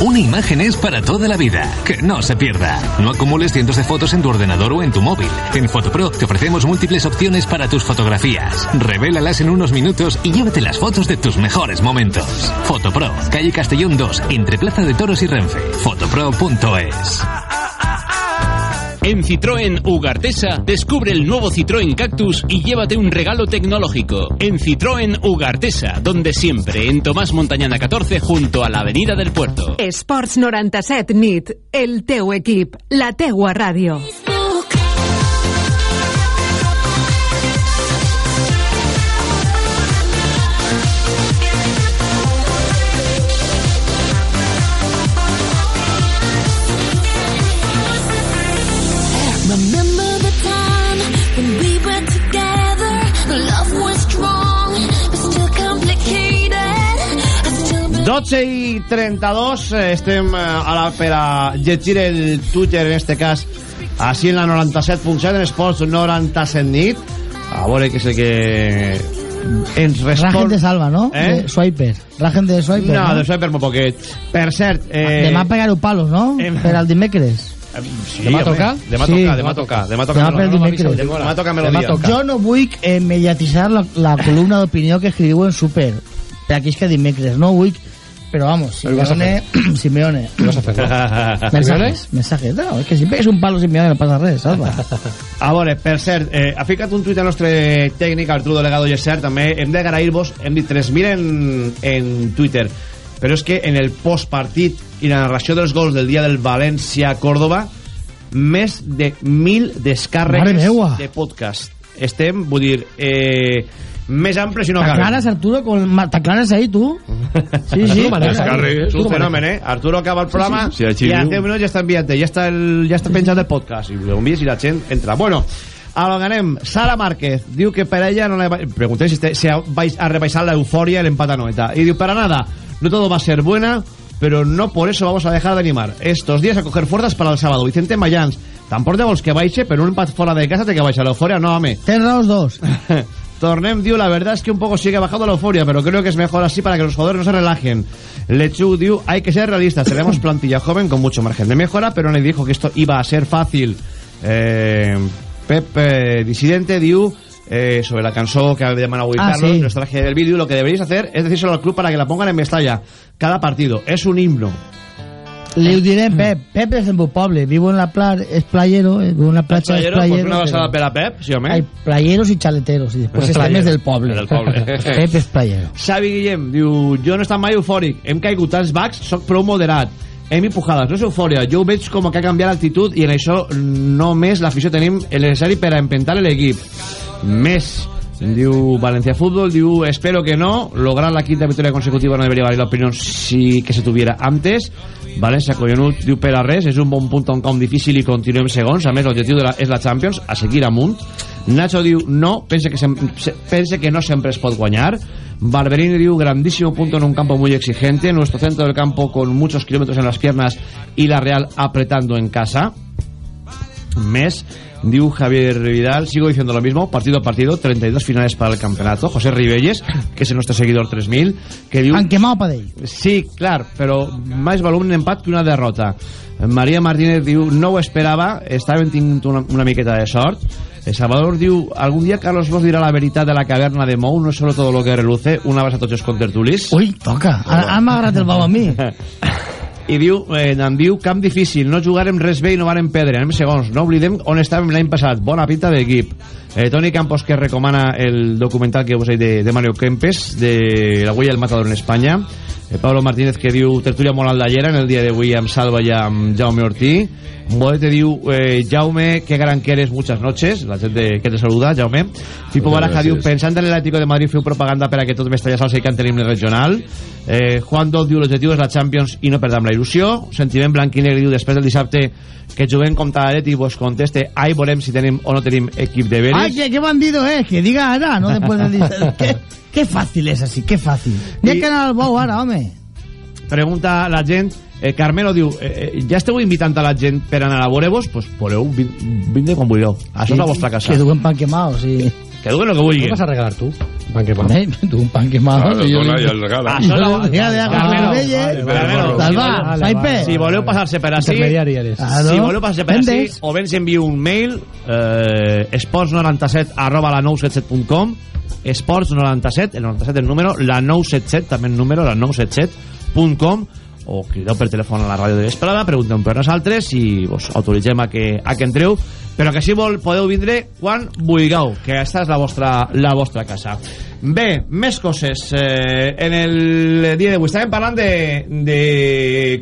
Una imagen es para toda la vida. Que no se pierda. No acumules cientos de fotos en tu ordenador o en tu móvil. En Fotopro te ofrecemos múltiples opciones para tus fotografías. Revélalas en unos minutos y llévate las fotos de tus mejores momentos. Fotopro, calle Castellón 2, entre Plaza de Toros y Renfe. Fotopro.es. En Citroën Ugartesa, descubre el nuevo Citroën Cactus y llévate un regalo tecnológico. En Citroën Ugartesa, donde siempre, en Tomás Montañana 14, junto a la Avenida del Puerto. Esports 97 nit, el teu equip, la teua ràdio. 12 i 32 eh, estem eh, a la, per a llegir el Twitter en este cas així en la 97.7 en Esports 97 nit a veure què és el que ens respon Rajen de salva, no? Eh? De Swiper. Rajen de Swiper, no, no? de Swiper molt poquet per cert eh, Demà pegar-ho palos, no? Per al dimecres. sí, demà toca? demà Sí. toca demà toca demà toca Demà per melodia. dimecres. demà toca melodia Jo no vull eh, mediatitzar la, la columna d'opinió que escriviu en Super per aquí és que dimecres, no vull però vamos, Simeone Simeone Què vas a fer? no? mensajes, mensajes, no, és que si pegues un palo Simeone no passa res, salva A veure, per cert, eh, ha ficat un tuit al nostre tècnic, Arturo Delegado i és cert, també hem d'agrair-vos, hem dit 3.000 en, en Twitter, però és que en el postpartit i la narració dels gols del dia del València-Córdoba, més de 1.000 Mare descàrregues de podcast. Estem, vull dir, eh, més ampli si no cal. t'aclares Arturo con, t'aclares ahí tu sí, sí, És un fenomen, eh? Arturo acaba el programa Sí, sí, així i a diu. 10 minuts ja està enviant, ja està, el, ja està penjat el podcast i ho envies i la gent entra. Bueno, a lo que anem, Sara Márquez diu que per ella no le va... Preguntem si, si ha, vais a rebaixar la euforia y el empate a noeta. Y diu, para nada, no todo va a ser buena, pero no por eso vamos a dejar de animar. Estos días a coger fuerzas para el sábado. Vicente Mayans, tampoc de vols que baixe, pero un empat fora de casa te que baixa la euforia, no, home. Tens raons dos. Tornem, diu, la verdad es que un poco sigue bajando la euforia, pero creo que es mejor así para que los jugadores no se relajen. Lechu, diu, hay que ser realistas, tenemos plantilla joven con mucho margen de mejora, pero nadie dijo que esto iba a ser fácil. Eh, Pep eh, Disidente, diu, eh, sobre la canción que demanado avui Ah, Carlos, sí. nostalgia del vídeo, lo que deberíais hacer es decírselo al club para que la pongan en Mestalla cada partido. Es un himno. Li ho diré Pep. Pep és del meu poble, viu en la playa és playero, eh, viu en la platja és Playero, pues una basada per a Pep, sí, home. Hay playeros y chaleteros y después Es estem playero. és del poble. Del poble. Pep és playero. Xavi Guillem diu Jo no he estat mai eufòric, hem caigut tants bacs Soc prou moderat, hem empujades. No és eufòria, jo ho veig com que ha canviat l'actitud I en això només l'afició tenim el necessari Per a empentar l'equip. Més Diu Valencia Fútbol, diu espero que no, lograr la quinta victoria consecutiva no debería valer la opinión si que se tuviera antes. Valencia collonut, diu per a res, és un bon punt on com difícil i continuem segons, a més l'objectiu la, és la Champions, a seguir amunt. Nacho diu no, pensa que, sem, se, pensa que no sempre es pot guanyar. Barberini diu grandísimo punto en un campo muy exigente, nuestro centro del campo con muchos kilómetros en las piernas y la Real apretando en casa. Més, diu Javier Vidal, sigo diciendo lo mismo, partido a partido, 32 finales para el campeonato. José Ribelles, que es nuestro seguidor 3000, que diu... Han quemado para ell. Sí, clar, però més val un empat que una derrota. María Martínez diu, no ho esperava, estàvem tingut una, una miqueta de sort. El Salvador diu, algún día Carlos Bosch dirá la veritat de la caverna de Mou, no solo todo lo que reluce, una base a tots els contertulis. Ui, toca. Ara, ara m'ha agradat el bau a mi. i diu, eh, em diu camp difícil, no jugarem res bé i no varen perdre, anem segons, no oblidem on estàvem l'any passat, bona pinta d'equip eh, Toni Campos que recomana el documental que vos he de, de Mario Kempes de la huella del matador en Espanya eh, Pablo Martínez que diu tertúlia molt aldallera en el dia d'avui amb Salva i amb Jaume Ortí. Modete diu eh, Jaume, que gran que eres muchas noches. La gent de, que te saluda, Jaume. Muchas Baraja diu, pensant en l'Atlético de Madrid feu propaganda per a que tot Mestalla Salsa i tenim el regional. Eh, Juan Dot diu l'objectiu és la Champions i no perdam la il·lusió. Sentiment blanc i negre diu després del dissabte que juguem contra l'Atleti vos conteste ai volem si tenim o no tenim equip de Ay, qué, qué bandido es, que diga ahora, no después de decir. qué, qué fácil es así, qué fácil. Ni que anar al bou ara, home. pregunta la gent eh, Carmelo diu eh, eh, ja esteu invitant a la gent per anar a veure-vos pues voleu, vin- vindre quan vulgueu això és la vostra casa Que duen pan quemado, sí. que duen el que vulguin Què vas a regalar tu? Pan quemado. Eh, tu un pan quemado. Claro, y yo- dona i el regala. Això és la- ya, Carmelo, si voleu- Saipe. si voleu passar-se per així si voleu passar-se per així o ben s'enviu un mail eh, esports97 arroba la 977.com esports97 el 97 el número la 977 també el número la 977.com o crideu per telèfon a la ràdio de Vesprada pregunteu per nosaltres i vos autoritzem a que, a que entreu. Però que si vol podeu vindre quan vulgueu que aquesta és la vostra, la vostra casa. Bé, més coses. Eh, en el dia d'avui estàvem parlant de, de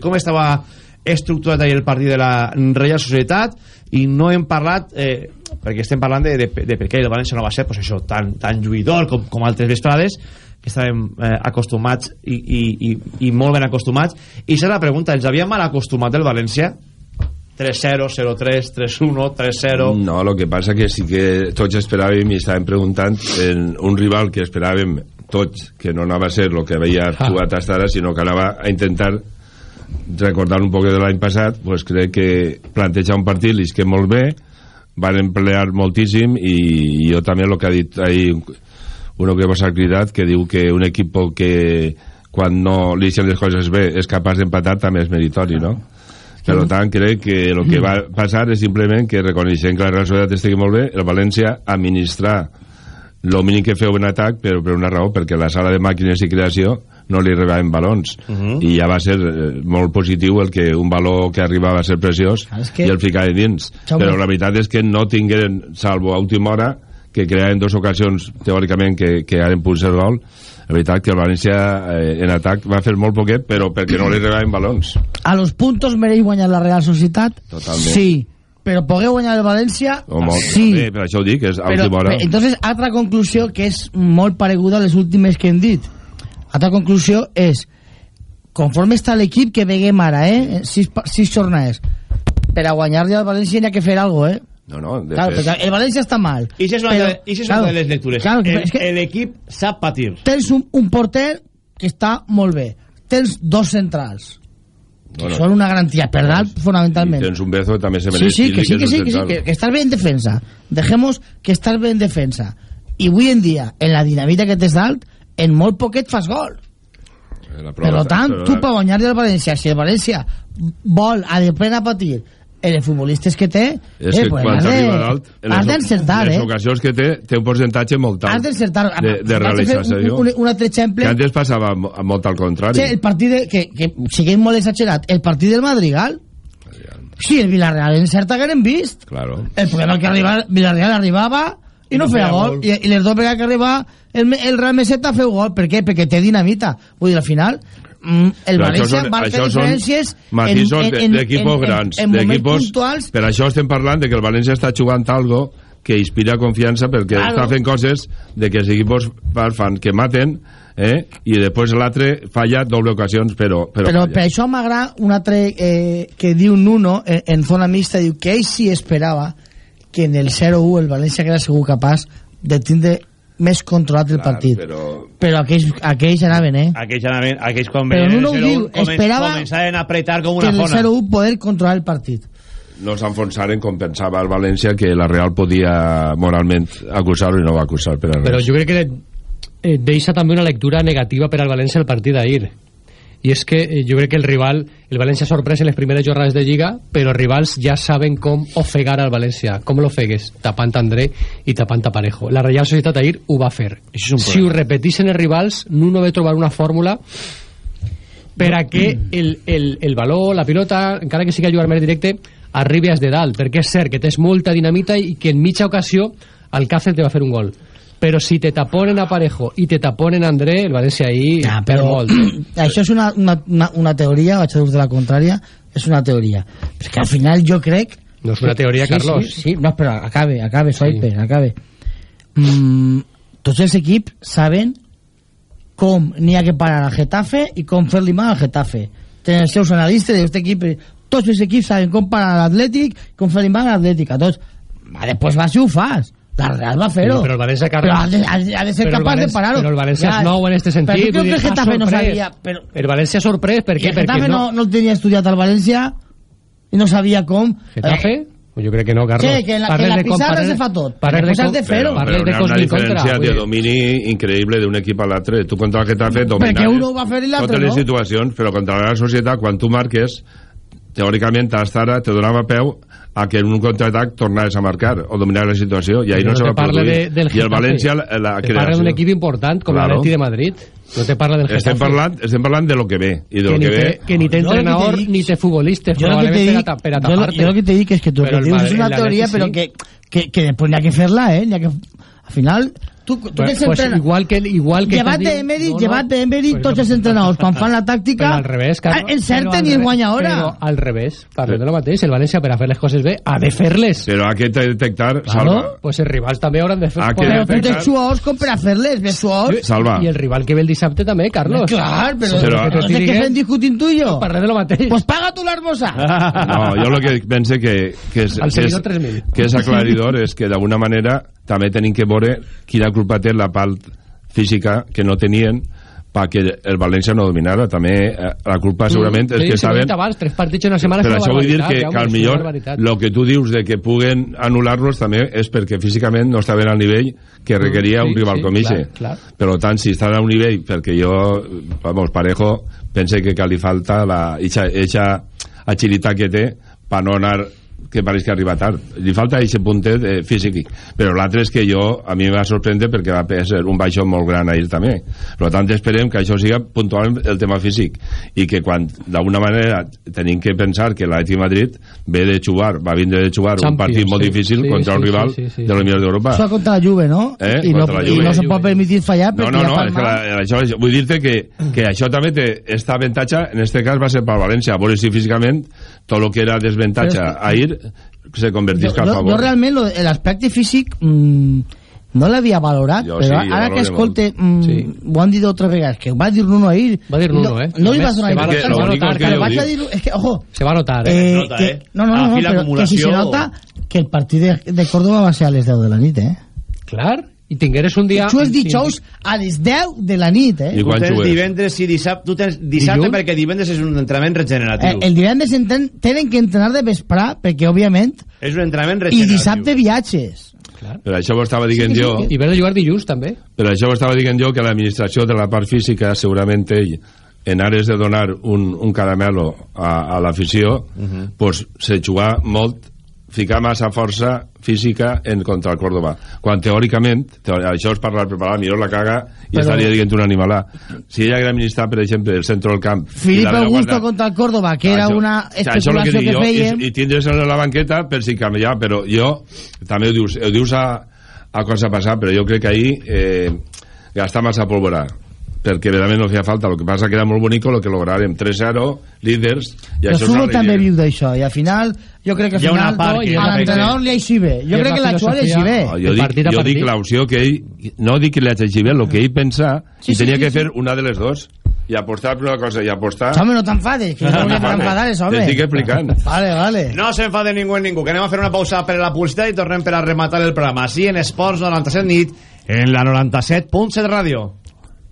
com estava estructurat el partit de la Real Societat i no hem parlat eh, perquè estem parlant de, de, de per què el València no va ser pues això, tan, tan lluïdor com, com altres vesprades que estàvem eh, acostumats i, i, i, i molt ben acostumats. I serà la pregunta, ens havíem mal acostumat el València? 3-0, 0-3, 3-1, 3-0 No, lo que passa que sí que tots esperàvem i estàvem preguntant en un rival que esperàvem tots que no anava a ser el que havia actuat hasta ara, sinó que anava a intentar recordar un poc de l'any passat, pues crec que plantejar un partit li que molt bé, van emplear moltíssim i jo també el que ha dit ahir uno que vos ha cridat que diu que un equip que quan no li deixen les coses bé és capaç d'empatar també és meritori, no? Per tant, crec que el que va passar és simplement que reconeixent que la Real Societat estigui molt bé, el València administrar el mínim que feu en atac, però per una raó, perquè la sala de màquines i creació no li arribaven balons. Mhm. I ja va ser eh, molt positiu el que un baló que arribava a ser preciós és que- i el ficava dins. Jaume. Però la veritat és que no tingueren, salvo a última hora, que creaven dues ocasions, teòricament, que, que eren punts de gol, la veritat que el València eh, en atac va fer molt poquet, però perquè no li arribaven balons. A los puntos mereix guanyar la Real Societat? Totalment. Sí. Però pogueu guanyar el València? O molt, Sí. Bé, per això ho dic, és Però, última hora. però, entonces, altra conclusió que és molt pareguda a les últimes que hem dit. Altra conclusió és conforme està l'equip que veguem ara, eh? Sis, pa- sis jornades. Per a guanyar-li al València n'hi ha que fer alguna cosa, eh? No, no, de Claro, fet- el València està mal. I això és una, Però- de, i això és claro, una de les lectures claro, el, és que- l'equip sap patir Tens un, un porter que està molt bé. Tens dos centrals. Que Bueno. són una garantia per dalt, fonamentalment. I tens un Bezo que també se Sí, mereix sí, que sí, que sí, que sí, que, que estar bé en defensa. Dejemos que estar bé en defensa. I avui en dia, en la dinamita que tens dalt, en molt poquet fas gol. La Per tant, però tu per guanyar el València, si el València vol a de plena patir els futbolistes que té, És eh, que pues quan has de- s'arriba a dalt, en has les, d'encertar, les eh? ocasions que té, té un percentatge molt alt Has d'encertar. de, de realització. Un, un, un altre exemple. Que antes passava mo- molt al contrari. Sí, el partit de, que, que siguem molt exagerat, el partit del Madrigal. Sí, el Villarreal encerta que l'hem vist. Claro. El problema que arriba, Villarreal arribava i no, feia gol. I, I les dues vegades que arriba el, el Real Meseta feu gol. Per què? Perquè té dinamita. Vull dir, al final, mm, el Però València són- marca diferències matisos de- d'equipos en, grans, en, en d'equipos- puntuals. Per això estem parlant de que el València està jugant algo que inspira confiança perquè Claro. està fent coses de que els equipos fan, fan que maten eh? i després l'altre falla doble ocasions però, però, Però falla. per això m'agrada un altre eh, que diu Nuno en, en zona mixta, diu que ell sí esperava que en el 0-1 el València que era segur capaç de tindre més controlat el partit. Però, Però aquells, aquells anaven, eh? Aquells, anaven, aquells quan Però ho el diu, 0-1 comen- esperava començaven a apretar com Que una en el fona 0-1 poder controlar el partit. no s'enfonsaren com pensava el València que la Real podia moralment acusar-lo i no va acusar per a res. Però jo crec que eh, deixa també una lectura negativa per al València el partit d'ahir. I és que eh, jo crec que el rival, el València ha sorprès en les primeres jornades de Lliga, però els rivals ja saben com ofegar al València. Com l'ofegues? Tapant André i tapant a Parejo. La Real Societat ahir ho va fer. Si ho repetissin els rivals, Nuno va trobar una fórmula per a que el, el, el valor, la pilota, encara que sigui a jugar més directe, arribi des de dalt, perquè és cert que tens molta dinamita i que en mitja ocasió Alcácer te va fer un gol. Però si te taponen a Parejo i te taponen a André, el València ahí Ah, per però molt. eh? això és una, una, una, una teoria, vaig a la contrària, és una teoria. Perquè al final jo crec... No és una teoria, sí, Carlos. Sí, sí, no, però acabe, acabe, Soipe, acabe. Mm, tots els equips saben com n'hi ha que parar al Getafe i com fer-li mal al Getafe. Tenen els seus analistes d'aquest equip. Tots els equips saben com parar l'Atlètic, com fer-li mal a l'Atlètic. A tots. Va, després vas i ho fas. La Real va fer-ho. Sí, però el València, Carlos- Però ha de, ha de, ser Però el capaç de parar-ho. Però el València és nou en este sentit. Però jo crec que el Getafe no sabia... Però, El València ha sorprès, per I què? el Perquè Getafe no, no el tenia estudiat al València i no sabia com... Getafe? Pues jo crec que no, Carlos. Sí, que en la, que en la pissarra se fa tot. parles de com- de fer-ho. però, Parles però de hi ha una cos ni contra, vull de domini increïble d'un equip a l'altre tu contra el Getafe dominaves Perquè uno ho va fer i l'altre totes les no. situacions però contra la societat quan tu marques teòricament hasta ara te donava peu a que en un contraatac tornaves a marcar o dominar la situació i ahí no, no se va parla produir de- del i el. València la, la Te parla creació d'un equip important com Claro. l'Atleti de Madrid. No te parla del Getafe. estem parlant, estem parlant de lo que ve i de que lo ni, que ve que ni té Jo que entrenador dic- ni té futbolistes Jo que probablement dic, per a, per a jo, lo- tapar-te jo lo que te dic és que tu que dius és una teoria però que, que, que després n'hi ha que fer-la eh? Ha que, al final tu, tu Pues- que pues igual que igual que llevat d'Emery no, no. llevat d'Emery Pues tots no. els entrenadors quan fan la tàctica al revés, Carlos. Ah, encerten Però al i guanya hora Però al revés, parlem de lo mateix. El València, per a fer les coses bé, ha de fer-les. però ha que detectar Salva, Pues els rivals també hauran de fer... Ah, que poder però tu tens jugadors com per a fer-les ves jugadors Salva. I el rival que ve el dissabte també, Carlos. clar però, Però- no sé què fem discutint tu i jo Parlem de lo mateix. pues paga tu l'hermosa No, jo el que pense que, que, és, que, és, seguidor 3.000. que és aclaridor és que d'alguna manera també tenim que veure quina culpa té la part física que no tenien perquè el València no dominara també eh, la culpa segurament és Mm, Sí, que saben abans, tres partits en una setmana però és això vull dir que, que al és millor el que tu dius de que puguen anul·lar-los també és perquè físicament no estaven al nivell que requeria sí, un rival sí, com ixe. per tant si estan a un nivell perquè jo, vamos, Parejo pense que, que li falta la, eixa, eixa agilitat que té per no anar que pareix que arriba tard li falta aquest puntet eh, físic però l'altre és que jo, a mi em va sorprendre perquè va ser un baixó molt gran ahir també per tant esperem que això siga puntualment el tema físic i que quan d'alguna manera tenim que pensar que l'Atleti de Madrid ve de jugar, va vindre de jugar un Champions, partit molt sí, difícil sí, contra sí, un rival sí, sí, sí, de los sí. millors d'Europa això contra la Juve no? Eh, i, no la i Juve. no se pot permetir fallar no, perquè no, ja no, és que mal. la, això, vull dir-te que, que això també té esta avantatge, en este cas va ser per València, a veure si físicament tot el que era és ahir se convertisca jo, a jo, favor. jo realment l'aspecte físic mm, no l'havia valorat Jo però sí, ara que escolte mm, Sí. ho han dit altres vegades que va dir Nuno ahir Va dir Nuno, no, eh? no li A vas donar importancia, se va a notar que vaig a dir és que, ojo Se va a notar, eh? eh, nota, que, eh? no, no, no, fi però que si se nota que el partit de, de Córdoba va ser a les 10 de la nit eh? Clar, i tingueres un dia... Això és dijous a les 10 de la nit eh? I tu quan tens jugues? divendres i dissabte tu tens dissabte Dilluns? perquè divendres és un entrenament Eh, regeneratiu el divendres enten, tenen que entrenar de vesprà perquè òbviament és un entrenament i regeneratiu dissabte viatges Per això ho estava dient Sí, sí, jo, sí. I ve de jugar dilluns, també. per això ho estava dient jo que l'administració de la part física segurament ell en ares de donar un, un caramelo a, a l'afició pues, se jugar molt ficar massa força física en contra el Córdoba. Quan teòricament, teo- això és parlar preparar millor la caga i Però- estaria dient un animalà. Si ella hagués administrat per exemple el centre del camp Filipe Augusto guarda- contra el Córdoba que era Això- una especulació que, jo, fèiem i, i tindres en la banqueta per si canvia però jo, també ho dius, ho dius a, a cosa passar però jo crec que ahir eh, gastar massa pólvora perquè realment no feia falta, lo que passa que era molt bonic lo que lograrem 3-0, líders i El això una també viu d'això i al final jo crec que al final part a l'entrenador li així bé jo crec que l'actual li així bé No, jo dic, jo dic l'opció que ell no dic que li hagi bé, el que ell pensa Sí, i sí, tenia sí, que sí. fer una de les dos i apostar per una cosa i apostar home no t'enfades que no enfadar home T'estic explicant. vale vale No s'enfade ningú en ningú, que anem a fer una pausa per a la publicitat i tornem per a rematar el programa. Així en Esports 97 nit, en la 97.7 ràdio.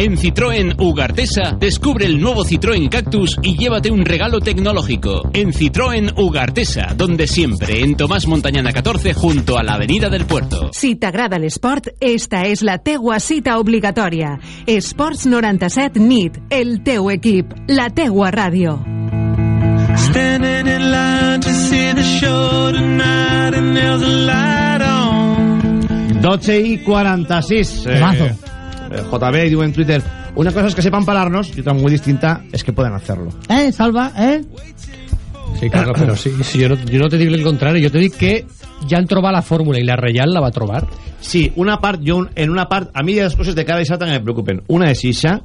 En Citroën Ugartesa, descubre el nuevo Citroën Cactus y llévate un regalo tecnológico. En Citroën Ugartesa, donde siempre, en Tomás Montañana 14, junto a la Avenida del Puerto. Si t'agrada l'esport, esta és la teua cita obligatòria. Esports 97 NIT, el teu equip, la teua ràdio. Standing in line to see the show tonight, and there's a light on. 12 y 46. Eh, Temazo. Eh, JB diu en Twitter, una cosa es que sepan pararnos y otra muy distinta es que pueden hacerlo. eh Salva eh Sí, claro, però sí, sí, jo, no, jo no te dic el contrari, jo te dic que ja han trobat la fórmula i la Reial la va trobar. Sí, una part, jo en una part, a mi hi ha dues coses de cada dissabte que me preocupen. Una és ixa,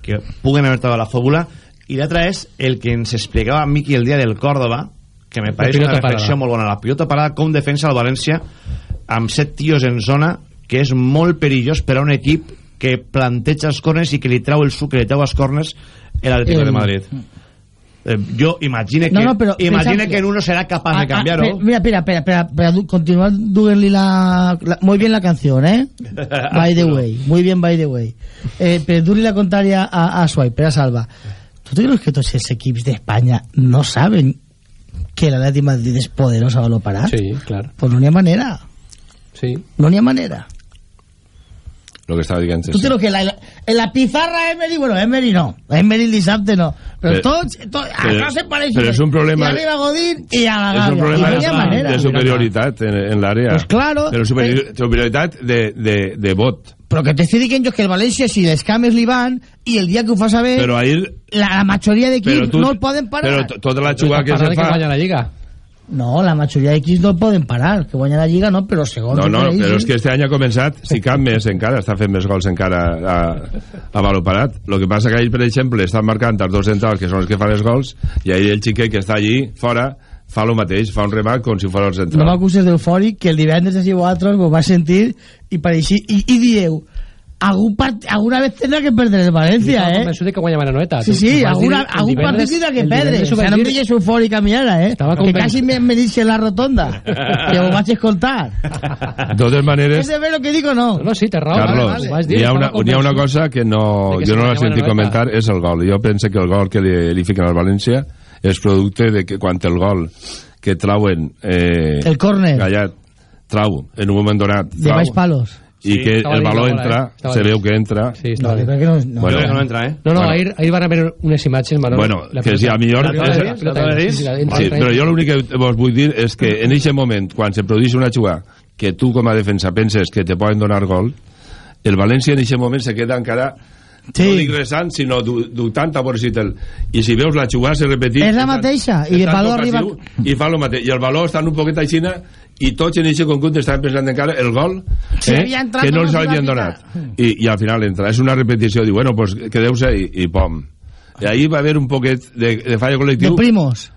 que puguen haver trobat la fórmula, i l'altra és el que ens explicava Miqui el dia del Córdoba, que me pareix una reflexió parada. molt bona. La pilota parada, com defensa el València amb set tios en zona, que és molt perillós per a un equip que planteja els corners i que li trau el suc, que li trau els corners l'Atlético Eh, de Madrid. Eh, jo imagine que, No, no, però imagine que en uno serà capaç de Ah, ah, canviar-ho. pe- mira, espera, espera, espera, espera, du- continúa Dugenli la, la- Muy bien la canción, ¿eh? By the way, muy bien by the way. Eh, pero Duri la contraria a, a Swipe, a Salva. ¿Tú te crees que todos esos equipos de España no saben que el Atlético de Madrid es poderoso a lo parar? Sí, claro. Pues no n'hi ha manera. Sí. No n'hi ha manera. Lo que estava dient Tú te lo que la, la- en la pizarra Emery, bueno, Emery no, Emery el dissabte no, tots, tots però- això se pareix però és un problema- i arriba Godín i a la és un problema de superioritat en, en l'àrea Pues claro, però superior, superioritat de, de, de vot però que t'estic dient jo que el València si les cames li van i el dia que ho fa saber ahir la, la majoria d'equips no el poden parar. però to- tota la jugada que se de que fa guanya la Lliga. No, la majoria d'equips no poden parar. Que guanya la Lliga no, però segons no, no, que però és que este any ha començat si cap més encara, està fent més gols encara a, a valor parat el que passa que ahir, per exemple, estan marcant els dos centrals que són els que fan els gols i ahir el xiquet que està allí fora fa el mateix, fa un remat com si fos el no central m'acuses d'eufòric que el divendres de vosaltres vos va sentir i pareixia i, i dieu algun part, alguna vez tendrà que perdre el València, Jo eh? de que guanya Mananoeta. Sí, sí, vas alguna, algun divendres- partit tindrà que perdre. divendres O sea, vas no em dir- digues eufòric a mi ara, eh? Que quasi me, me dice la rotonda. que ho vaig escoltar. de totes maneres ¿Es de ver lo que digo no? No, sí, té raó. Carlos, vale, vale. Vas dir, hi, ha una, hi ha una cosa que no, de que jo no la senti la comentar, és el gol. Jo penso que el gol que li, li fiquen al València és producte de que quan el gol que trauen eh, El córner. Gallat trau en un moment donat De trau, baix palos. I Sí, que el bola, entra eh? Se veu que entra Sí, No, que no. no. Bueno. Que no entra, eh? No, no, Bueno. ahir, ahir van haver unes imatges, Manol. Bueno, La que sí, a millor- és- sí, però jo l'únic que vos vull dir és que en aquest moment, quan se produeix una jugada que tu com a defensa penses que te poden donar gol, el València en aquest moment se queda encara Sí. no dic resant, sinó du- dubtant a veure si te'l... I si veus la jugada se repetit... És la mateixa, i el valor arriba- I fa el mateix. I el valor està un poquet aixina i tots en aquest conjunt estaven pensant encara el gol Si eh, que no els havien donat. I, I al final entra. És una repetició. Diu, bueno, pues quedeu-se i, i pom. I ahí va haver un poquet de, de falla De col·lectiu primos.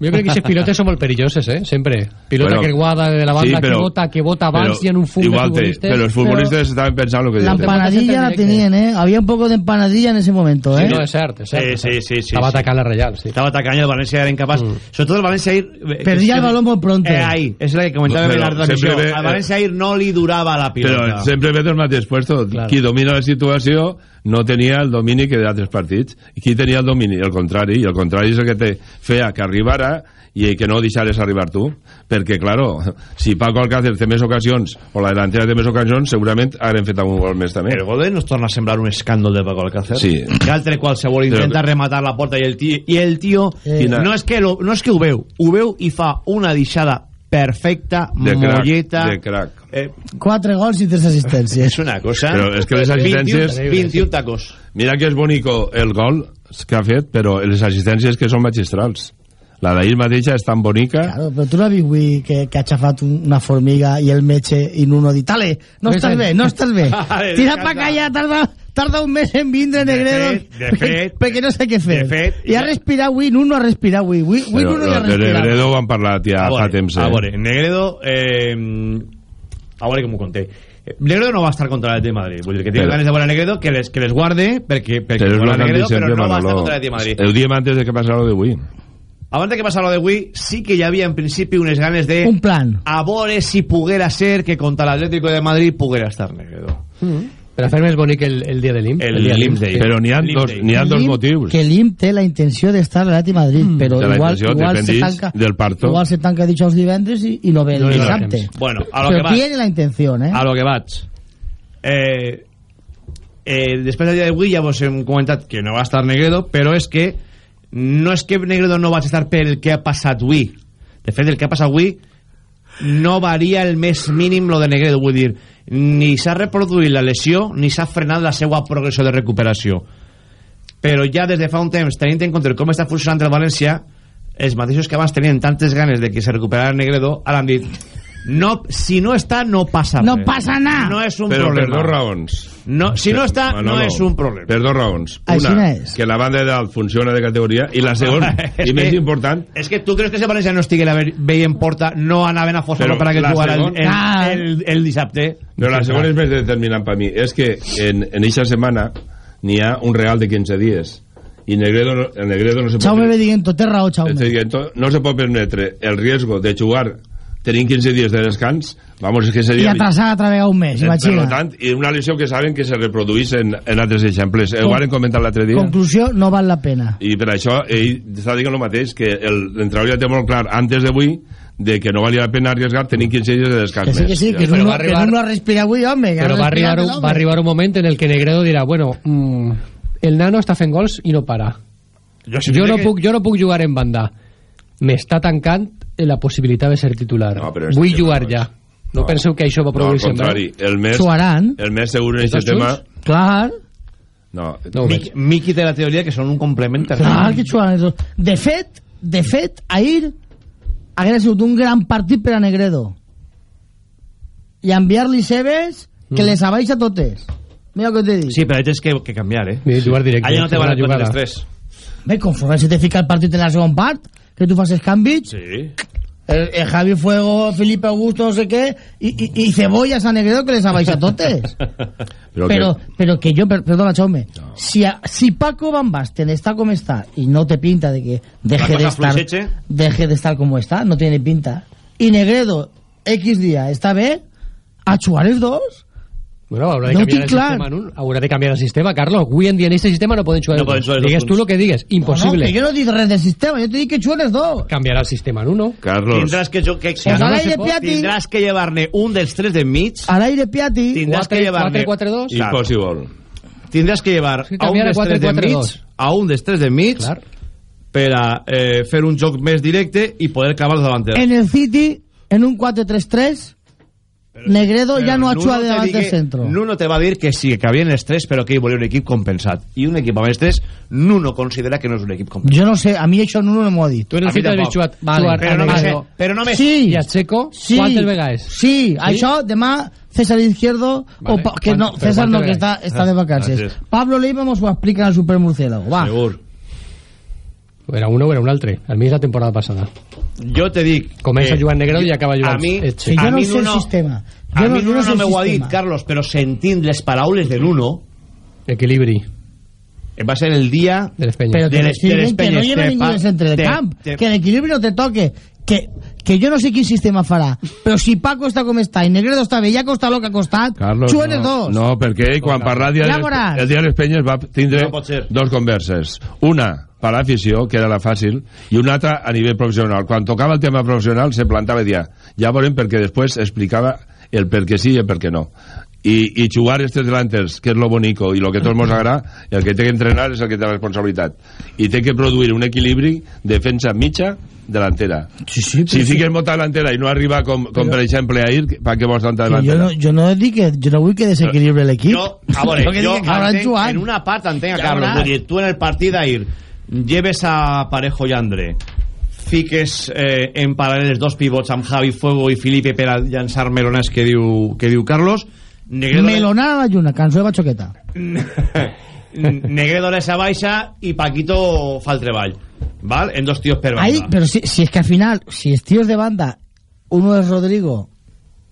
Jo crec que aquests pilotes són molt perilloses, eh? Sempre. Pilota Bueno, que guarda de la banda, sí, però- que vota, que vota abans, però i en un fum igual de te-. Pero los futbolistas estaban pensando lo que La empanadilla la tenían, ¿eh? Había un poco de empanadilla en ese momento, ¿eh? Sí, no, és cert, és cert. Sí, és sí, sí, sí, Estava sí. atacant la Reial, sí. Estaba atacando el Valencia era incapaz. Sobre todo el Valencia Air. eh, Perdía el balón muy pronto. Eh, ahí, es la que comentaba Pero Belardo siempre Transmisión. ve- Al Valencia Air no li duraba la pilota. Però sempre ve del mateix puesto. Qui domina la situació no tenia el domini que d'altres partits. I qui tenia el domini? El contrari. I el contrari és el que te feia que arribara i que no deixares arribar tu. Perquè, claro, si Paco Alcácer té més ocasions o la delantera té més ocasions, segurament haurem fet un gol més també. El gol de nos torna a semblar un escàndol de Paco Alcácer. Sí. Que altre qualsevol intenta rematar la porta i el tio, i el tio Eh. no, és que lo, no és que ho veu, ho veu i fa una deixada perfecta, De crack, molleta... de crack. Eh, Quatre gols i tres assistències. és una cosa... Però és que les assistències... 21, 21 tacos. Mira que és bonico el gol que ha fet, però les assistències que són magistrals. La d'ahir mateixa és tan bonica... Claro, però tu no has vist avui que, que ha xafat un- una formiga i el metge i Nuno dit, ale, no estàs bé, no estàs bé. Tira pa ja, tarda, tarda un mes en vindre, Negredo, de fet, perquè no sé què fer. de fet, I ha respirat avui, Nuno ha respirat avui. Avui, avui Però Nuno ha de respirat. Negredo ho han parlat ja a fa veure, temps. a Eh? veure, Negredo eh, a veure com ho conté Negredo no va estar contra el de Madrid vull dir que tiene Però- ganes de veure a Negredo que les, que les guarde perquè, perquè Però és Negredo però no va estar Manolo. contra el de Madrid Ho diem antes de que passara lo d'avui. abans de que passara lo d'avui sí que hi havia en principi unes ganes de Un plan. a veure si poguera ser que contra l'Atlético de Madrid poguera estar Negredo Per a fer més bonic el, el dia de l'IM. El dia de l'IM l'IM. Day. Però n'hi ha dos, n'hi ha dos motius. Que l'IM té la intenció d'estar a l'Atleti Madrid, però De la igual, intenció, igual se tanca, del parto. igual se tanca dijous divendres i, i no ve el No dona dissabte. Bueno, a lo que Però vas. tiene la intención, eh? a lo que vaig eh, eh, després del dia d'avui ja vos hem comentat que no va estar Negredo però és que no és que Negredo no va estar pel que ha passat avui de fet el que ha passat avui no varia el més mínim lo de Negredo. Vull dir, ni s'ha reproduït la lesió ni s'ha frenat la seva progressió de recuperació. Però ja des de fa un temps tenint en compte com està funcionant el València els mateixos que abans tenien tantes ganes de que se recuperara Negredo ara han dit no, si no està no passa No res. passa nada. no és un Però per problema dos raons. no, si no està no Manolo, és un problema Per dos raons. Així Una, és. que la banda de dalt funciona de categoria, i la segona, i més que- important, és que tu creus que si València no estigui la ve- veient porta no anaven a forçar-lo Però per a que jugara el, el, Ah. el, el dissabte però la segona és més determinant per mi, és que en, en eixa setmana n'hi ha un real de 15 dies, i Negredo, no- el Negredo no se pot... Chaume Bediguento, té raó, Chaume. No se pot permetre el riesgo de jugar tenint 15 dies de descans vamos, és que I seria atrasar otra vegada un mes, Eh, per imagina. tant, i una lesió que saben que se reprodueix en, en altres exemples eh, ho varen comentar l'altre dia Conclusió, no val la pena. i per això ell està dient el mateix que el- l'entrenador ja té molt clar antes d'avui de que no valia la pena arriesgar tenint 15 dies de descans Que sí, que sí, que no, va que arribar- no respira avui, home. que Però no va arribar, un, va arribar un moment en el que Negredo dirà bueno, mm, el nano està fent gols i no para. jo, Jo no, puc, jo no puc jugar en banda. M'està tancant la possibilitat de ser titular. No, però és Vull jugar ja. No, No. penseu que això va no, al contrari el més, Suaran. el més segur en aquest tema? Clar, no, No. Miqui, Miqui té la teoria que són un complement clar que dos. De fet, de fet, ahir haguera sigut un gran partit per a Negredo. I enviar-li cebes que Mm. les abaixa totes. Mira el que te dic. sí, però tens que, que canviar eh? Sí, jugar directe. allà no te van a les tres Bé, conforme se te fica el partit en la segona part, que tu fas els canvis, sí. el, el Javi Fuego, Felipe Augusto, no sé i, i, i cebollas a Negredo que les abaixa totes. però, Pero, que, pero que yo, per- perdona, Chaume, si, a- si Paco Van Basten está como está y no te pinta de que deje de estar deje de estar como está, no tiene pinta, y Negredo X día está bé, a els dos, Bueno, haurà de No canviar el clar. sistema. No? Haurà de canviar el sistema, Carlos. Avui en dia en aquest sistema no poden jugar No els poden dos. jugar Digues tu el que digues. No, no, Impossible. que yo no digo res del sistema, yo te digo que jueguen els dos. Canviarà el sistema en uno. Carlos tindràs que, jo- que, Pues aire Piatti, tindràs que llevar-ne un dels tres d'enmig al aire Piatti, tindràs que llevar-ne 4-4-2. Clar. impossible tindràs que llevar que a un a dels tres 4-4-2. d'enmig a un dels tres d'enmig Clar. per a eh, fer un joc més directe i poder clavar els davanters en el City, en un 4-3-3, Negredo ya no Nuno de delante del centro. Nuno te va dir que sí, que havien els tres però que ell volia un equip compensat i un equip amb els tres Nuno considera que no és un equip compensat Yo no sé, a mí això no me m'ho ha dit. Tu en el mi has tampoc. jugat, Vale, jugar però no me sé, Negredo però no me Sí, i a Checo sí, quantes vegades? Sí, això demà César Izquierdo Vale, o pa, que ¿cuán- no, César no, que está, vegades? está de vacances. Gràcies. Pablo Leiva nos ho explica en el Super Murciélago. Va. segur Era uno o era un altre. El mi és la temporada passada. Jo te dic... Comença que- jugant Negredo i acaba jugant a mi, Etxe. jo a no mi sé el sistema. A Jo no- mi Nuno no no el m'ho ha dit, sistema. Carlos, però sentint les paraules de Nuno... Equilibri. Va ser el dia... De les penyes. De les- estoy de les diciendo que no lleva Te ningún pa- centre de camp. te- Que el equilibrio no te toque. Que, que jo no sé quin sistema farà. Però si Paco està com està i Negredo està bé i ha costat el que ha costat, Carlos, els no, dos. no, perquè ell, quan parla dia Ja de, veuràs. el dia de les penyes va tindre No dos converses. Una per l'afició, que era la fàcil, i una altra a nivell professional. Quan tocava el tema professional se plantava dia. Ja veurem perquè després explicava el per què sí i el per què no. I, i jugar estos delanters, que és lo bonico i lo que tots ens agrada, el que té que entrenar és el que té la responsabilitat. I té que produir un equilibri defensa mitja delantera. Sí, sí, si sí. fiques molta delantera i no arriba com, com Però- per exemple ahir, per què vols tanta Que jo, delantera? no, jo no dic que jo no vull que desequilibre l'equip. Jo, a veure, Jo jo entenc, en una part entenc a Carlos, vull dir, tu en el partit d'ahir lleves a Parejo i André fiques eh, en paral·lel els dos pivots amb Javi Fuego i Felipe per a llançar meloners que diu, que diu Carlos Negredo, Melonada a la lluna, cançó de Bachoqueta. Negredo l'essa baixa i Paquito fa el treball val? en dos tios per banda Ahí, pero si, si es que al final, si els tios de banda, uno es Rodrigo,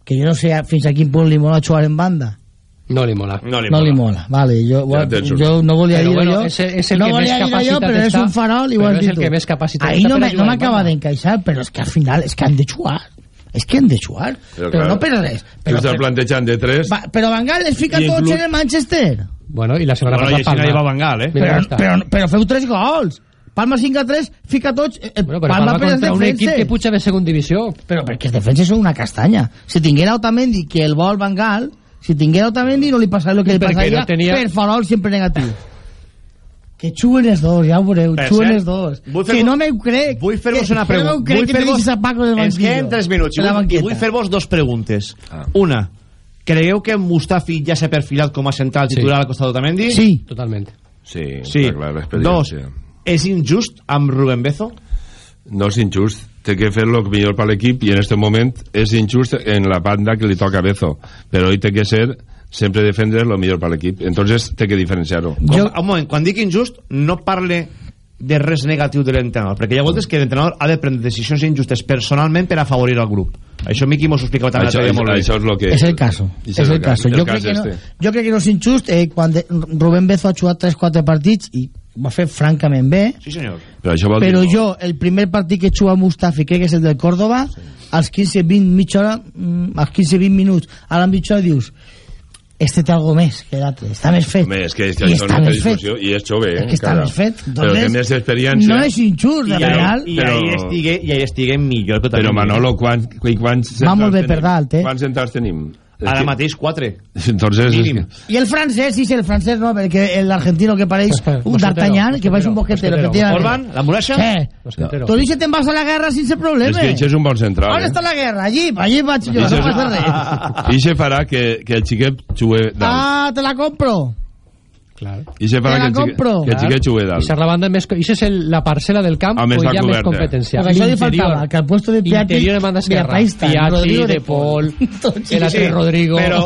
que yo no sé fins a quin punt li mola jugar en banda. No li mola. No li No li mola, vale. Jo, Ja no volia Però dir bueno, jo. és- és el no que volia més dir jo, però és un farol però igual és el que més capacitat Ahí no no m'acaba banda. d'encaixar, però és que al final és que han de jugar. És que han de jugar. Però, claro, no per res. Tu estàs plantejant de tres... Va, però Van Gaal els fica tots inclús- en el Manchester. Bueno, i la setmana Bueno, passada Palma. no lleva Van Gaal, eh? Però, però, però feu tres gols. Palma 5 a 3, fica tots... Eh, Bueno, però Palma, Palma per contra un equip que puja de segon divisió. Però perquè els defenses són una castanya. Si tinguera Otamendi, que el vol Van Gaal, si tinguera Otamendi no li passaria el que li passaria no tenia- per farol sempre negatiu. Que xuguen els dos, ja ho veureu, Per xuguen cert, els dos. Que no m'ho crec. vull fer-vos una que no pregunta m'ho crec vull que fer-vos- tinguis a Paco del ens banquillo. queden 3 minuts i De vull, fer-vos dos preguntes Ah. una creieu que Mustafi ja s'ha perfilat com a central titular al costat d'Otamendi? Sí. Totalment. Sí, Sí. clar, Dos, és injust amb Rubén Bezo? No és injust, té que fer lo millor per l'equip i en aquest moment és injust en la banda que li toca a Bezo, però ell té que ser sempre defendre lo millor per l'equip, entonces té que diferenciar-ho. Jo... Un moment, quan dic injust no parle de res negatiu de l'entrenador, perquè hi ha voltes que l'entrenador ha de prendre decisions injustes personalment per afavorir el grup. Això Miqui mos ho explicava també Això, això, molt bé. això és lo que... És el caso. És el caso. Jo crec, que no, este. jo crec que no és injust eh, quan de, Rubén Bezo ha jugat 3-4 partits i ho va fer francament bé Sí, senyor. Però això vol però dir... jo, el primer partit que juga Mustafi crec que és el del Córdoba als 15-20 mitja hora mm, als 15-20 minuts a la mitja hora dius este té algo més que l'altre, està més fet Home, és que, és que I això no té fet. discussió i és jove, eh? És que està encara. més fet. Però Entonces, té més experiència. no és injust, de I, real i, Però- ahí estigue, i ahí estigue millor que Però Manolo, quants, quants Va molt bé per dalt, eh? Quants centrals tenim? Ara que- mateix 4. Entonces, és Mínim. que... Y el francés, sí, sí, el francés no, porque el argentino que parece un d'Artagnan, que parece un mosquetero. efectivamente. Orban, la muralla? Sí. Mosquetero. Tú dices te vas a la guerra sin ese problema. És que això és un bon central. ¿Dónde eh? está la guerra? Allí, allí va yo, no Això pasa res. I se farà que, que el xiquet dalt. Ah, te la compro. Claro. I se farà que el xiquet, compro. que el xiquet jugue I dalt. ser la banda més... I és el, la parcel·la del camp on més hi ha més competència. Eso le L'interior. faltaba, que al puesto de Piatti... Interior en banda esquerra. Piatti, Rodrigo De Paul, el altre Rodrigo... Però,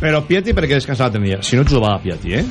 però Piatti perquè descansava tenia. Si no jugava Piatti, eh?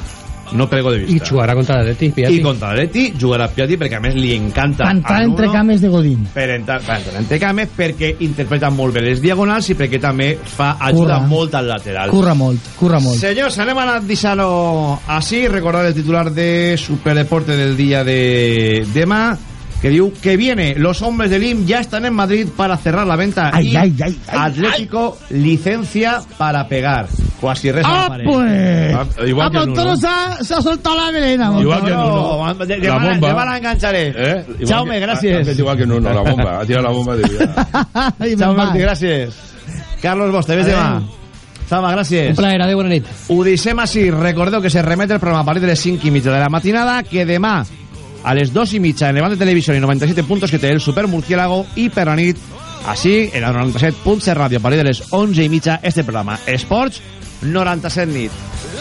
No pergo de I vista. jugarà contra l'Atleti, Piatti. I contra l'Atleti jugarà Piatti perquè a més li encanta entrar entre cames de Godín. per entrar, per entrar entre cames perquè interpreta molt bé les diagonals i perquè també fa ajuda Curra. molt al lateral. Curra molt, curra molt. Senyors, anem a deixar-ho així, recordar el titular de Superdeporte del dia de demà, que diu que viene, los hombres del IM ya están en Madrid para cerrar la venta Ay, y ay, ay, ay, Atlético licencia para pegar. Quasi res a la Ah, pared. pues... Ah, igual que Nuno. se ha, se ha soltado la melena. Igual que. Nuno. No, de, de, La bomba. de mala engancharé. Eh? Igual Jaume, que- gràcies. Ha, ha fet igual que Nuno, la bomba. Ha tirat la bomba de me'n Martí, va. gràcies. Carlos Bosch, te ves demà. Salva, gràcies. Un plaer, adéu, bona nit. Ho deixem així. Recordeu que se remet el programa a partir de les 5 i mitja de la matinada, que demà a les 2 i mitja en Levante Televisió i 97 puntos que té el Super Murciélago i per la nit així en la 97.7 ràdio a partir de les 11 i mitja este programa Esports 97 nit